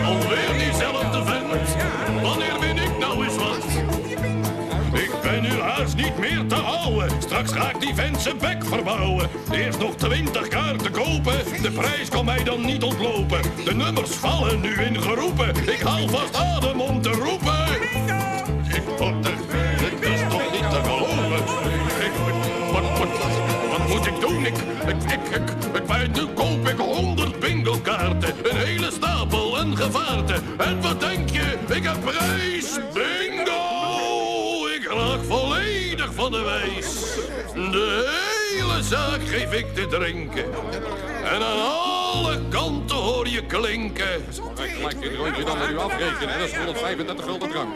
Alweer diezelfde vent. Haast niet meer te houden. Straks ga ik die vent zijn bek verbouwen. Eerst nog twintig kaarten kopen. De prijs kan mij dan niet ontlopen. De nummers vallen nu in geroepen. Ik haal vast adem om te roepen. Ik word er... Het is toch niet te geloven. Ik, wat, moet ik doen? Ik, ik, ik, ik, ik, nu koop ik honderd bingo-kaarten. Een hele stapel en gevaarte. En wat denk je? Ik heb prijs. Wijs. De hele zaak geef ik te drinken. En aan alle kanten hoor je klinken. Gelijk dit rondje dan u afrekenen. Dat is 135 gulden drank.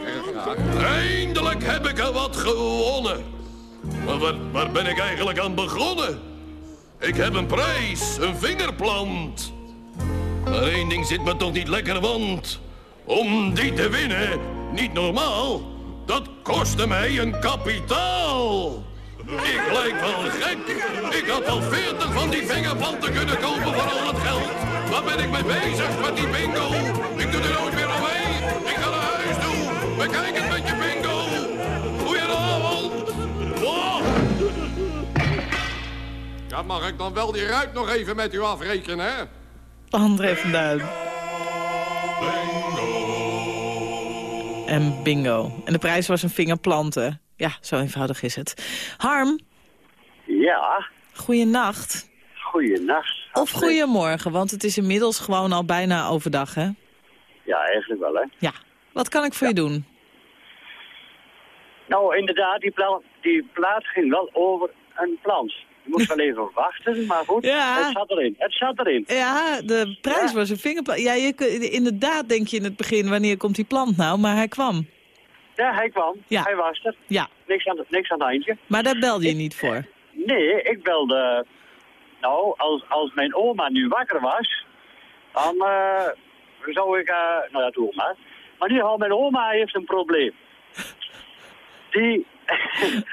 Eindelijk heb ik er wat gewonnen. Maar waar, waar ben ik eigenlijk aan begonnen? Ik heb een prijs, een vingerplant. Maar één ding zit me toch niet lekker, want... om die te winnen, niet normaal... dat kostte mij een kapitaal. Ik lijk wel gek. Ik had wel veertig van die vingerplanten kunnen kopen voor al het geld. Waar ben ik mee bezig met die bingo? Ik doe er nooit meer aan mee. Ik ga naar huis toe. Bekijk het met je bingo. Goedenavond. Wow. ja, mag ik dan wel die ruit nog even met u afrekenen, hè? André van Duin. En bingo. En de prijs was een vingerplanten. Ja, zo eenvoudig is het. Harm, Ja, goeienacht. goeienacht. Of goeiemorgen, want het is inmiddels gewoon al bijna overdag, hè? Ja, eigenlijk wel, hè. Ja. Wat kan ik voor je doen? Nou, inderdaad, die, pla die plaat ging wel over een plant. Je moest wel even wachten, maar goed, Ja. het zat erin. Het zat erin. Ja, de prijs was een vingerplant. Ja, je, inderdaad denk je in het begin, wanneer komt die plant nou? Maar hij kwam. Ja, hij kwam. Ja. Hij was er. Ja. Niks aan, niks aan het handje. Maar daar belde je niet voor. Nee, ik belde... Nou, als, als mijn oma nu wakker was, dan eh, zou ik... eh, nou ja, doe maar. Maar ieder geval, mijn oma heeft een probleem. Die (laughs)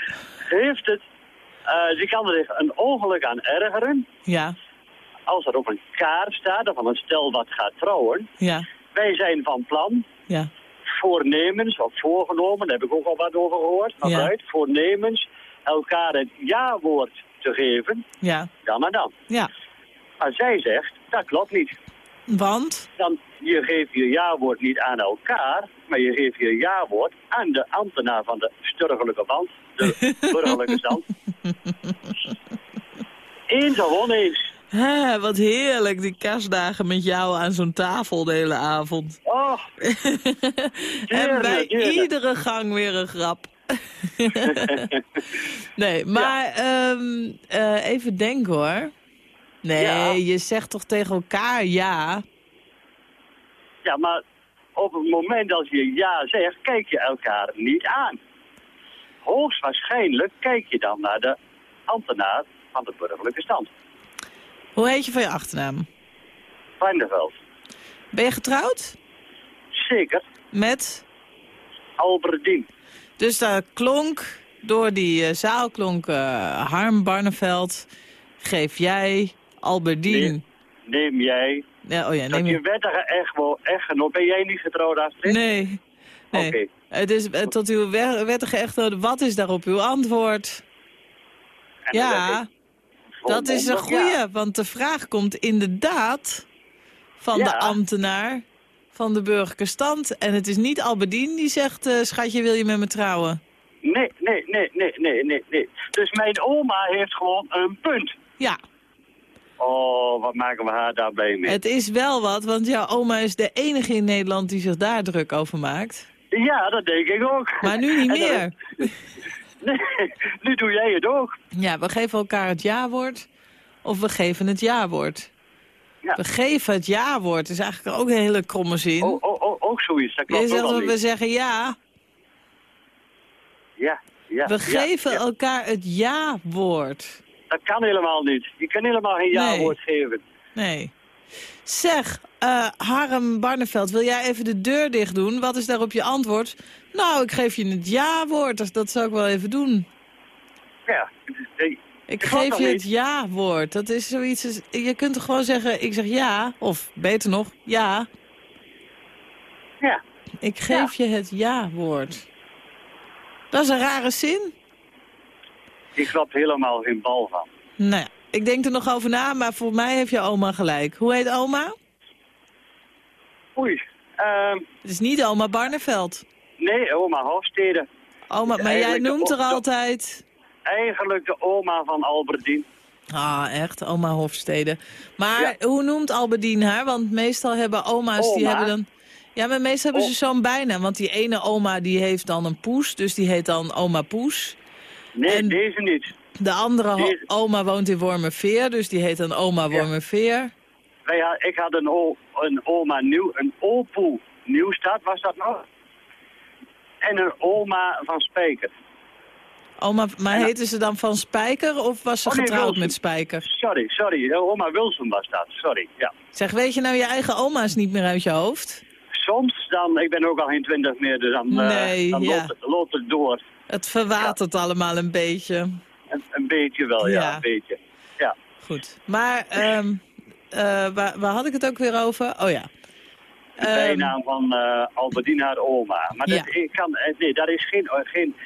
heeft het... eh die kan er zich een ongeluk aan ergeren. Ja, Als er op een kaart staat, of van een stel dat gaat trouwen. ja, Wij zijn van plan ja. voornemens, of voorgenomen, daar heb ik ook al wat over gehoord. Maar Ja. vooruit, voornemens, elkaar het ja-woord te geven, Ja, dan en dan. ja. Maar zij zegt, dat klopt niet. Want? Dan, je geeft je ja-woord niet aan elkaar, maar je geeft je ja-woord aan de ambtenaar van de sturgelijke band, de burgerlijke stand. Eens oneens. Hè, wat heerlijk, die kerstdagen met jou aan zo'n tafel de hele avond. Oh, (laughs) en bij iedere gang weer een grap. (laughs) nee, maar ehm, eh, even denken hoor. Nee, Ja. je zegt toch tegen elkaar ja? Ja, maar op het moment dat je ja zegt, kijk je elkaar niet aan. Hoogstwaarschijnlijk kijk je dan naar de ambtenaar van de burgerlijke stand. Hoe heet je van je achternaam? Vindeveld. Ben je getrouwd? Zeker. Met? Alberdien. Dus daar klonk, door die eh, zaal klonk eh, Harm Barneveld, geef jij Alberdien. Neem jij. Ja, oh ja, dat neem je je. wettige echtgenoot, echtgenoot. Ben jij niet getrouwd, Astrid? Nee. nee. Oké. Het is eh, tot uw we- wettige echtgenoot, wat is daarop uw antwoord? En Ja, dat is een goeie, ja. want de vraag komt inderdaad van Ja. de ambtenaar van de burgerlijke stand. En het is niet Albedien die zegt, eh, schatje, wil je met me trouwen? Nee, nee, nee, nee, nee, nee, nee. Dus mijn oma heeft gewoon een punt. Ja, Oh, wat maken we haar daar blij mee. het is wel wat, want jouw oma is de enige in Nederland die zich daar druk over maakt. Ja, dat denk ik ook. Maar nu niet dan- meer. (laughs) Nee, nu doe jij het ook. Ja, we geven elkaar het ja-woord of we geven het ja-woord. Ja. We geven het ja-woord, is eigenlijk ook een hele kromme zin. Oh, oh, oh, ook zoiets, dat klopt ook we niet. zeggen ja, Ja, ja. we ja, geven ja. elkaar het ja-woord. Dat kan helemaal niet. Je kan helemaal geen Nee. ja-woord geven. Nee. Zeg, eh, Harm Barneveld, wil jij even de deur dicht doen? Wat is daarop je antwoord? Nou, ik geef je het ja-woord, dat zou ik wel even doen. Ja. nee, Ik klopt geef je het ja-woord. Dat is zoiets, als- je kunt toch gewoon zeggen, ik zeg ja, of beter nog, ja. Ja. Ik geef je het ja-woord. Dat is een rare zin. Je klopt helemaal geen bal van. Nou ja, ik denk er nog over na, maar voor mij heeft je oma gelijk. Hoe heet oma? Oei. ehm, Het is niet oma Barneveld. nee, oma Hofstede. Oma, maar jij noemt er altijd... Eigenlijk de oma van Albertine. Ah, echt? Oma Hofstede. Maar hoe noemt Albedien haar? Want meestal hebben oma's die hebben dan... Ja, maar meestal hebben ze zo'n bijnaam. Want die ene oma die heeft dan een poes, dus die heet dan oma Poes. Nee, En- deze niet. De andere oma woont in Wormerveer, dus die heet dan oma Wormerveer. Wij had, ik had een, o, een oma nieuw, een opoe Nieuwstad was dat nog. En een oma van Spijker. Oma, maar heette ze dan van Spijker of was ze Oh, nee, getrouwd Wilson. met Spijker? Sorry, sorry. Oma Wilson was dat. Sorry, ja. Zeg, weet je nou je eigen oma's niet meer uit je hoofd? Soms dan, ik ben ook al geen twintig meer, dus dan, eh, Nee, dan ja. loopt, het, loopt het door. Het verwatert allemaal een beetje. Een, een beetje wel, ja, Ja. een beetje. Ja. Goed. Maar, ehm eh, waar, waar had ik het ook weer over? Oh ja. De Ehm, bijnaam van eh Albertina haar oma. Maar dat, Ja. kan, eh, nee, daar is geen, eh, geen,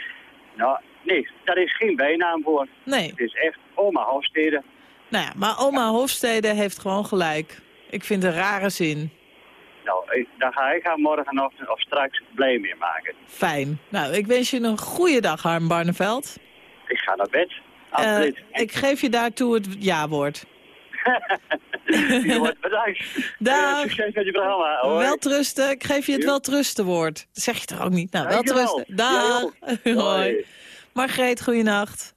nou, nee, daar is geen bijnaam voor. Nee. Het is echt oma Hofstede. Nou ja, maar oma Hofstede heeft gewoon gelijk. Ik vind het een rare zin. Nou, daar ga ik haar morgenochtend of straks blij mee maken. Fijn. Nou, ik wens je een goede dag, Harm Barneveld. Ik ga naar bed. Eh, ik geef je daartoe het ja-woord. (laughs) bedankt. (laughs) Dag. Eh, succes met je programma. Hoi. Wel trusten. Ik geef je het wel trustenwoord. Dat zeg je toch ook niet? Nou, wel Dankjewel. trusten. Dag. (laughs) Hoi. Margreet, goeienacht.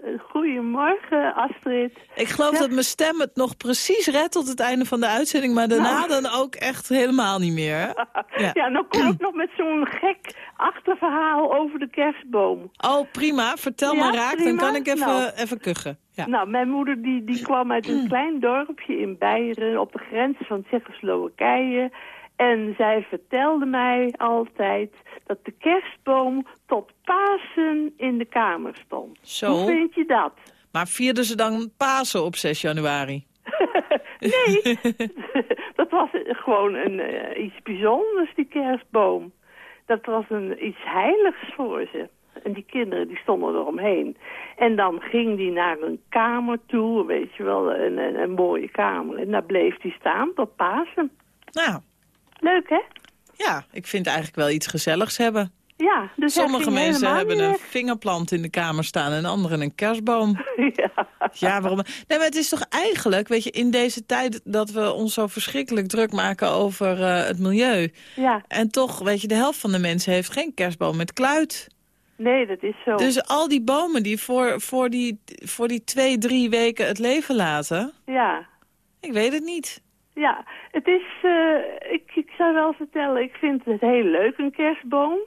Goedemorgen. Astrid. Ik geloof dat mijn stem het nog precies redt tot het einde van de uitzending... maar daarna dan ook echt helemaal niet meer. (laughs) Ja, Ja. nou kom ik nog met zo'n gek achterverhaal over de kerstboom. Oh, prima. Vertel Ja, me raak, dan kan ik even, Nou. even kuchen. Ja. Nou, mijn moeder die, die kwam uit een klein dorpje in Beieren op de grens van Tsjechoslowakije. En zij vertelde mij altijd dat de kerstboom tot Pasen in de kamer stond. Zo. Hoe vind je dat? Maar vierden ze dan Pasen op 6 januari? (laughs) Nee, (laughs) dat was gewoon een, eh, iets bijzonders, die kerstboom. Dat was een, iets heiligs voor ze. En die kinderen die stonden eromheen. En dan ging die naar een kamer toe, weet je wel, een, een, een mooie kamer. En daar bleef die staan tot Pasen. Nou. Leuk, hè? Ja, ik vind eigenlijk wel iets gezelligs hebben. Ja, dus Sommige mensen hebben een vingerplant in de kamer staan en anderen een kerstboom. (laughs) Ja. Ja, waarom? Nee, maar het is toch eigenlijk, weet je, in deze tijd dat we ons zo verschrikkelijk druk maken over eh, het milieu. Ja. En toch, weet je, de helft van de mensen heeft geen kerstboom met kluit. Nee, dat is zo. Dus al die bomen die voor, voor, die, voor die twee, drie weken het leven laten, Ja. ik weet het niet. Ja, het is, eh, ik, ik zou wel vertellen, ik vind het heel leuk, een kerstboom.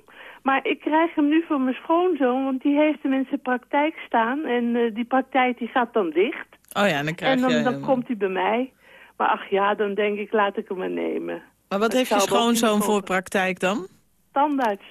Maar ik krijg hem nu van mijn schoonzoon, want die heeft hem in zijn praktijk staan. En eh, die praktijk die gaat dan dicht. Oh ja, en dan krijg en dan, je... dan komt hij bij mij. Maar ach ja, dan denk ik, laat ik hem maar nemen. Maar wat heeft je schoonzoon voor praktijk dan? Tandarts.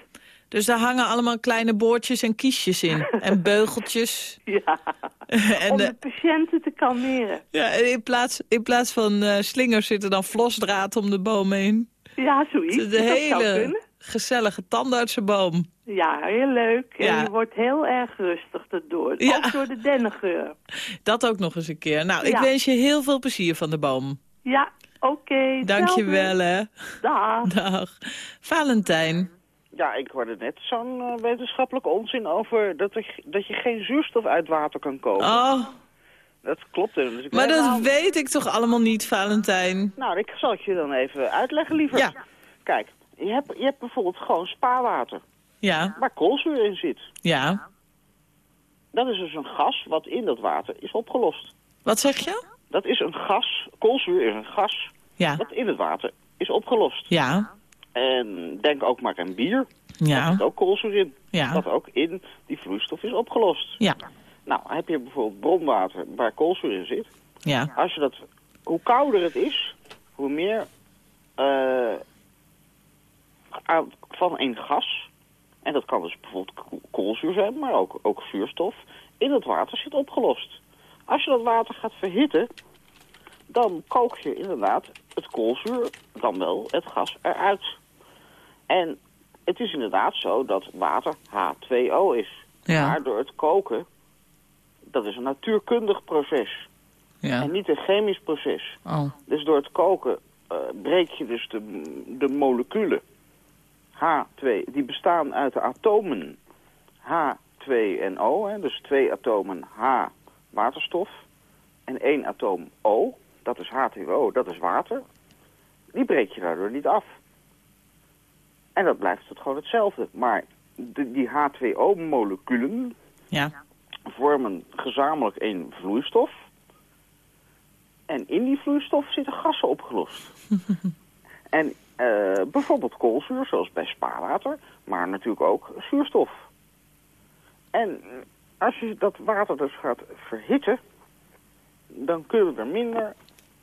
Dus daar hangen allemaal kleine boordjes en kiesjes in. en (laughs) beugeltjes. Ja, (laughs) en, om de patiënten te kalmeren. ja, in, plaats, in plaats van eh, slingers zit er dan vlosdraad om de boom heen. Ja, zoiets. De zou hele gezellige tandartsenboom. Ja, heel leuk. En Ja. je wordt heel erg rustig erdoor. Ja. Ook door de dennengeur. (laughs) Dat ook nog eens een keer. Nou, ik Ja. wens je heel veel plezier van de boom. Ja, oké. Dank je wel, hè. Dag. Dag. Valentijn. Ja, ik hoorde net zo'n eh, wetenschappelijke onzin over dat, er, dat je geen zuurstof uit water kan kopen. Oh, Dat klopt. Dus ik maar dat weet ik toch allemaal niet, Valentijn? Nou, ik zal het je dan even uitleggen, liever. Ja. Kijk, je hebt, je hebt bijvoorbeeld gewoon spaarwater, Ja, waar koolzuur in zit. ja. Dat is dus een gas wat in dat water is opgelost. Wat zeg je? Dat is een gas, koolzuur is een gas, Ja, wat in het water is opgelost. ja, En denk ook maar aan bier. Daar ja, zit ook koolzuur in. Ja. Dat ook in die vloeistof is opgelost. ja, Nou, heb je bijvoorbeeld bronwater waar koolzuur in zit. ja. Als je dat, hoe kouder het is, hoe meer eh, van een gas, en dat kan dus bijvoorbeeld ko- koolzuur zijn, maar ook, ook zuurstof, in het water zit opgelost. Als je dat water gaat verhitten, dan kook je inderdaad het koolzuur, dan wel het gas eruit. En het is inderdaad zo dat water H2O is. Ja. Maar door het koken, dat is een natuurkundig proces. Ja. En niet een chemisch proces. Oh, Dus door het koken eh, breek je dus de, de moleculen H2, die bestaan uit de atomen H2 en O. Hè, dus twee atomen H, waterstof, en één atoom O, dat is H2O, dat is water. Die breek je daardoor niet af. En dat blijft het gewoon hetzelfde. Maar de, die H2O-moleculen ja. vormen gezamenlijk één vloeistof. En in die vloeistof zitten gassen opgelost. (laughs) en eh, bijvoorbeeld koolzuur, zoals bij spaarwater, maar natuurlijk ook zuurstof. En als je dat water dus gaat verhitten, dan kunnen er minder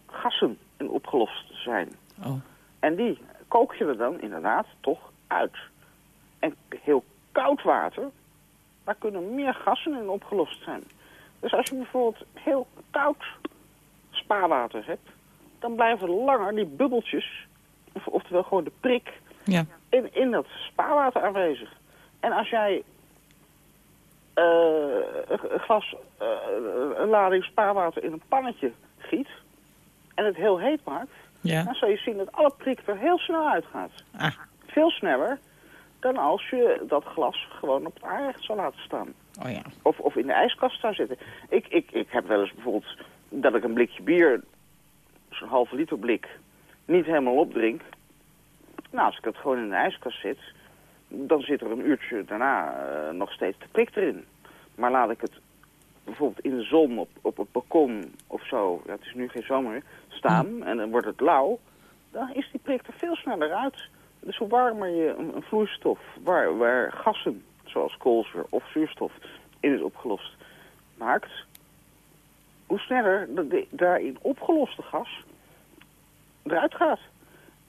gassen in opgelost zijn. Oh. En die kook je er dan inderdaad toch uit. En heel koud water, daar kunnen meer gassen in opgelost zijn. Dus als je bijvoorbeeld heel koud spaarwater hebt, dan blijven langer die bubbeltjes, of, oftewel gewoon de prik, Ja. in, in dat spaarwater aanwezig. En als jij eh, een glas, eh, een lading spaarwater in een pannetje giet en het heel heet maakt, Ja. dan zal je zien dat alle prik er heel snel uitgaat. Ah. Veel sneller dan als je dat glas gewoon op het aanrecht zou laten staan. Oh ja. Of, of in de ijskast zou zitten. Ik, ik, ik heb wel eens bijvoorbeeld dat ik een blikje bier, zo'n halve liter blik, niet helemaal opdrink. Nou, als ik het gewoon in de ijskast zit, dan zit er een uurtje daarna eh, nog steeds de prik erin. Maar laat ik het bijvoorbeeld in de zon op, op het balkon of zo, ja, het is nu geen zomer, staan en dan wordt het lauw, dan is die prik er veel sneller uit. Dus hoe warmer je een, een vloeistof, waar, waar gassen, zoals koolzuur of zuurstof, in het opgelost maakt, hoe sneller de, de daarin opgeloste gas eruit gaat.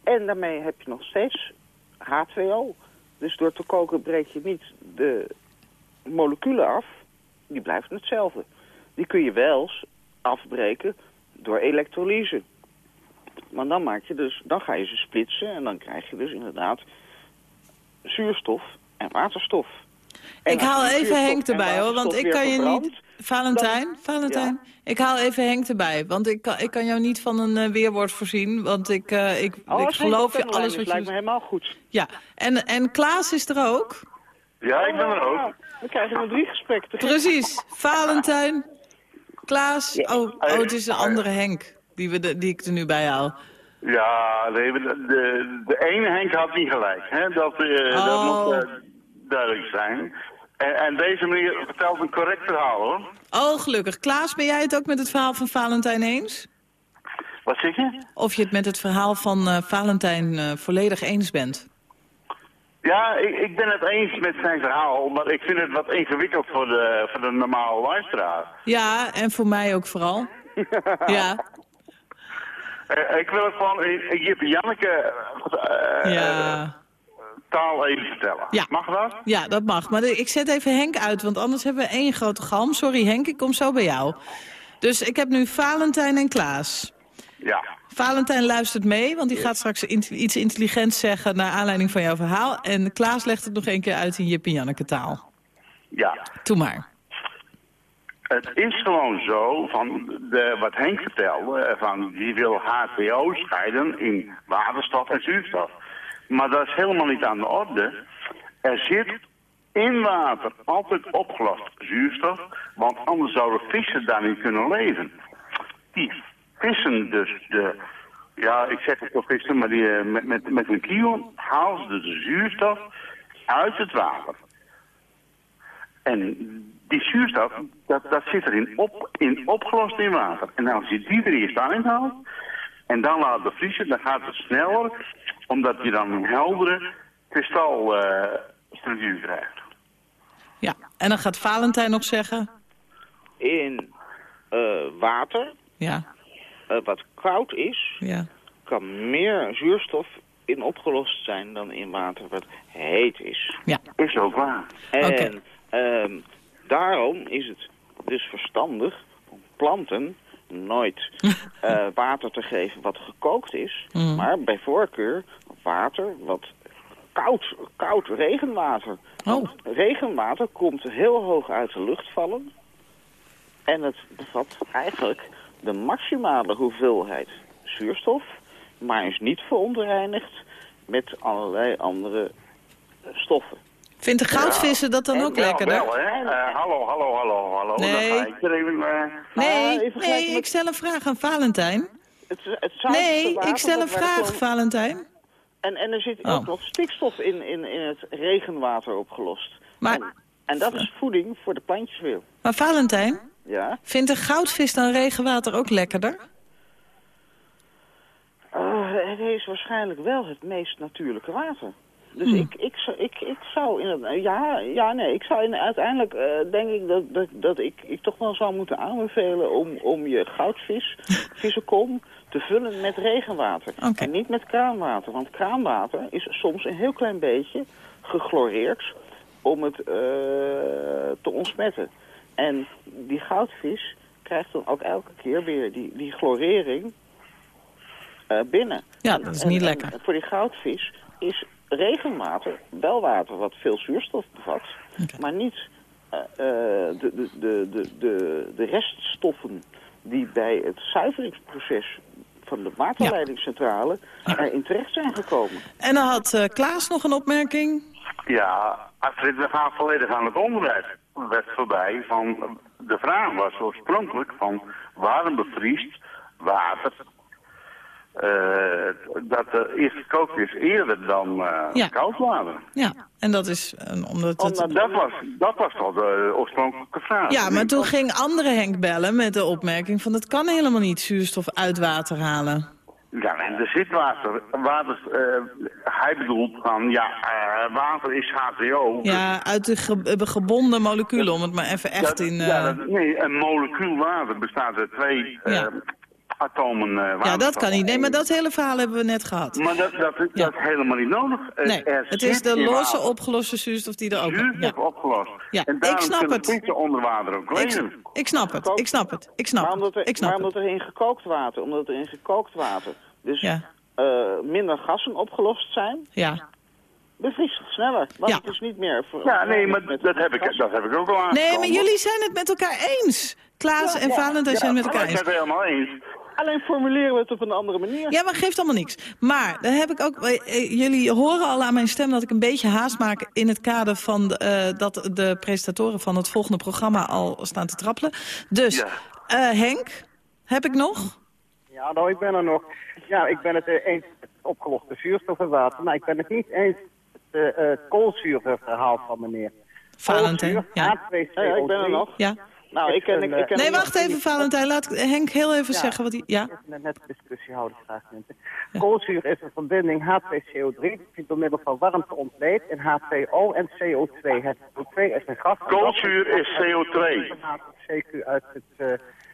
En daarmee heb je nog steeds H2O. Dus door te koken breek je niet de moleculen af, die blijven hetzelfde. Die kun je wel afbreken door elektrolyse. Maar dan, maak je dus, dan ga je ze splitsen en dan krijg je dus inderdaad zuurstof en waterstof. En Ik haal even Henk en erbij hoor, want ik kan je niet... Valentijn, Valentijn, ik haal even Henk erbij, want ik kan, ik kan jou niet van een eh, weerwoord voorzien, want ik, eh, ik, Oh, ik geloof je alles wat je... lijkt me helemaal goed. Ja, en, en Klaas is er ook? Ja, ik ben er ook. We krijgen een drie gesprekken. Precies, Valentijn, Klaas, oh, oh, het is een andere Henk die, we de, die ik er nu bij haal. Ja, de, de, de ene Henk had niet gelijk. Hè? Dat, eh, dat Oh. moet eh, duidelijk zijn. En, en deze meneer vertelt een correct verhaal, hoor. Oh, gelukkig. Klaas, ben jij het ook met het verhaal van Valentijn eens? Wat zeg je? Of je het met het verhaal van eh, Valentijn eh, volledig eens bent? Ja, ik, ik ben het eens met zijn verhaal, maar ik vind het wat ingewikkeld voor de, voor de normale luisteraar. Ja, en voor mij ook vooral. (laughs) ja, Eh, ik wil het gewoon in, Jip en Janneke eh, ja. taal even vertellen. Ja. Mag dat? ja, dat mag. Maar de- ik zet even Henk uit, want anders hebben we één grote galm. Sorry Henk, ik kom zo bij jou. Dus ik heb nu Valentijn en Klaas. Ja. Valentijn luistert mee, want die gaat straks iets intelligents zeggen... naar aanleiding van jouw verhaal. En Klaas legt het nog een keer uit in Jip en Janneke taal. Ja. Doe maar. Het is gewoon zo, van de, wat Henk vertelde, van die wil H2O scheiden in waterstof en zuurstof. Maar dat is helemaal niet aan de orde. Er zit in water altijd opgelost zuurstof, want anders zouden vissen daar niet kunnen leven. Die vissen dus de, ja ik zeg het toch vissen, maar die, eh, met, met, met een kiel halen ze de zuurstof uit het water. En die zuurstof, dat, dat zit erin op, in, opgelost in water. En als je die er eerst uithaalt en dan laat bevriezen, dan gaat het sneller, omdat je dan een heldere kristalstructuur krijgt. Ja, en dan gaat Valentijn nog zeggen... In eh, water, Ja, eh, wat koud is, ja. kan meer zuurstof in opgelost zijn dan in water wat heet is. Ja. Is ook waar. En ehm, daarom is het dus verstandig om planten nooit (laughs) eh, water te geven wat gekookt is, Mhm. maar bij voorkeur water wat koud, koud regenwater. Want regenwater komt heel hoog uit de lucht vallen en het bevat eigenlijk de maximale hoeveelheid zuurstof, maar is niet verontreinigd met allerlei andere eh, stoffen. Vindt de goudvissen dat dan ook wel, lekkerder? Wel, hè? Eh, hallo, hallo, hallo, hallo. Nee. Dan ga ik er even... eh, Nee, even nee, ik stel een vraag aan Valentijn. Het, het Nee, water ik stel een vraag, klant- Valentijn. En, en er zit Oh. ook nog stikstof in, in, in het regenwater opgelost. Maar- en, en dat is voeding voor de plantjes weer. Maar Valentijn, Ja? vindt een goudvis dan regenwater ook lekkerder? Eh, het is waarschijnlijk wel het meest natuurlijke water. Dus Hmm. ik, ik, zou- ik, ik zou in het, ja, ja, nee, ik zou in, uiteindelijk eh, denk ik dat, dat, dat ik, ik toch wel zou moeten aanbevelen om, om je goudvis, (laughs) vissenkom, te vullen met regenwater. En niet met kraanwater, want kraanwater is soms een heel klein beetje gechloreerd om het eh, te ontsmetten. En die goudvis krijgt dan ook elke keer weer die, die chlorering eh, binnen. Ja, dat is niet en lekker. voor die goudvis is regenwater wel water wat veel zuurstof bevat, maar niet eh, eh, de, de, de, de, de, de reststoffen die bij het zuiveringsproces van de waterleidingscentrale erin terecht zijn gekomen. En dan had eh, Klaas nog een opmerking. Ja, Astrid, we gaan volledig aan het onderwijs werd voorbij. Van, de vraag was oorspronkelijk van waarom bevriest water eh, dat er eerst gekookt is eerder dan eh, Ja. koud water. Ja, en dat is eh, omdat het... Omdat dat, was, dat was toch de oorspronkelijke vraag. Ja, maar toen ging andere Henk bellen met de opmerking van... het kan helemaal niet zuurstof uit water halen. Ja, en er zit water. water eh, hij bedoelt van, ja, eh, water is H2O. Ja, uit de ge- gebonden moleculen, om het maar even echt Dat- in... ja, eh, dat- nee, een molecuul water bestaat uit twee eh, Ja. Atomen eh, ja, dat kan niet. Nee, maar dat hele verhaal hebben we net gehad. Maar dat, dat, dat is helemaal niet nodig. Eh, Nee, er het is de losse water opgeloste zuurstof die er ook... zuurstof Ja, opgelost. Ja, en ik snap het. vissen onder water ook ik, ik snap het, ik snap het, ik snap maar omdat het. er, Ik snap maar het. omdat er in gekookt water, omdat er in gekookt water dus Ja. eh, minder gassen opgelost zijn, Ja. bevriest het sneller. Want Ja. het is niet meer... Ja, nee, maar dat heb ik, dat heb ik ook al aangekomen. Nee, maar jullie zijn het met elkaar eens. Klaas en Valentijn zijn het met elkaar Ik eens. ben het helemaal eens. Alleen formuleren we het op een andere manier. Ja, maar geeft allemaal niks. Maar dan heb ik ook. eh, eh, jullie horen al aan mijn stem dat ik een beetje haast maak in het kader van eh, dat de presentatoren van het volgende programma al staan te trappelen. Dus, eh, Henk, heb ik nog? Ja, nou, ik ben er nog. Ja, ik ben het eens met opgeloste zuurstof en water, maar ik ben het niet eens met het uh, koolzuurverhaal van meneer. Valentijn, ja. H2CO3. Ja, ik ben er nog. Ja. Nou, ik ken... Ik, ik ken Nee, wacht even, Valentijn. Laat Henk heel even Ja. zeggen wat hij... Ja? Net, net een discussie houden graag mensen. Koolzuur is een verbinding H2CO3 die door middel van warmte ontleedt in H2O en CO2. Het CO2 is een gas. Koolzuur is CO2. CQ uit het, uh,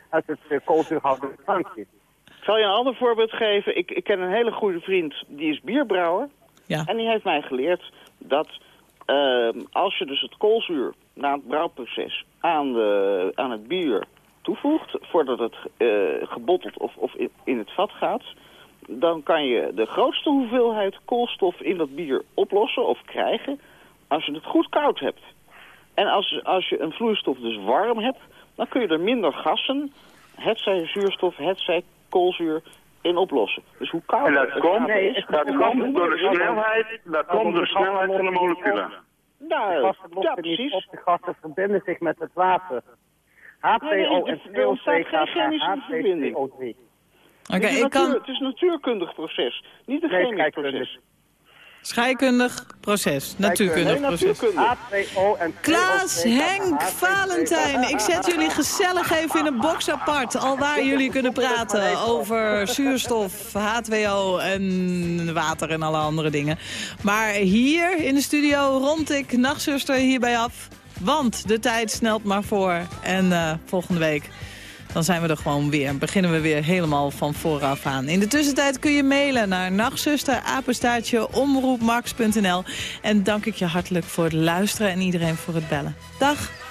uit het uh, koolzuurhoudende drankje. Ik zal je een ander voorbeeld geven. Ik, ik ken een hele goede vriend, die is bierbrouwer. Ja. En die heeft mij geleerd dat uh, als je dus het koolzuur na het brouwproces aan, de, aan het bier toevoegt, voordat het uh, gebotteld of, of in, het vat gaat, dan kan je de grootste hoeveelheid koolstof in dat bier oplossen of krijgen als je het goed koud hebt. En als, als je een vloeistof dus warm hebt, dan kun je er minder gassen, hetzij zuurstof, hetzij koolzuur, in oplossen. Dus hoe koud En dat het komt, gaat- dat komt door de snelheid, dat komt door de snelheid van de moleculen. Nou, de gassen lossen niet op, de gassen verbinden zich met het water. H2O Nee, nee, en er ontstaat CO2 geen gaat naar chemische verbinding. H2CO3. Oké, het, is ik kan... het is een natuurkundig proces, niet een Nee, chemisch proces. Scheikundig proces, natuurkundig proces. natuurkundig. H2O en Klaas, CO2 gaat Henk, naar H2CO. Valentijn, ik zet jullie gezellig even in een box apart. Al waar jullie kunnen praten over zuurstof, H2O en water en alle andere dingen. Maar hier in de studio rond ik nachtzuster hierbij af. Want de tijd snelt maar voor. En eh, volgende week dan zijn we er gewoon weer. Beginnen we weer helemaal van vooraf aan. In de tussentijd kun je mailen naar nachtzuster, apenstaartje, omroepmax.nl. En dank ik je hartelijk voor het luisteren en iedereen voor het bellen. Dag!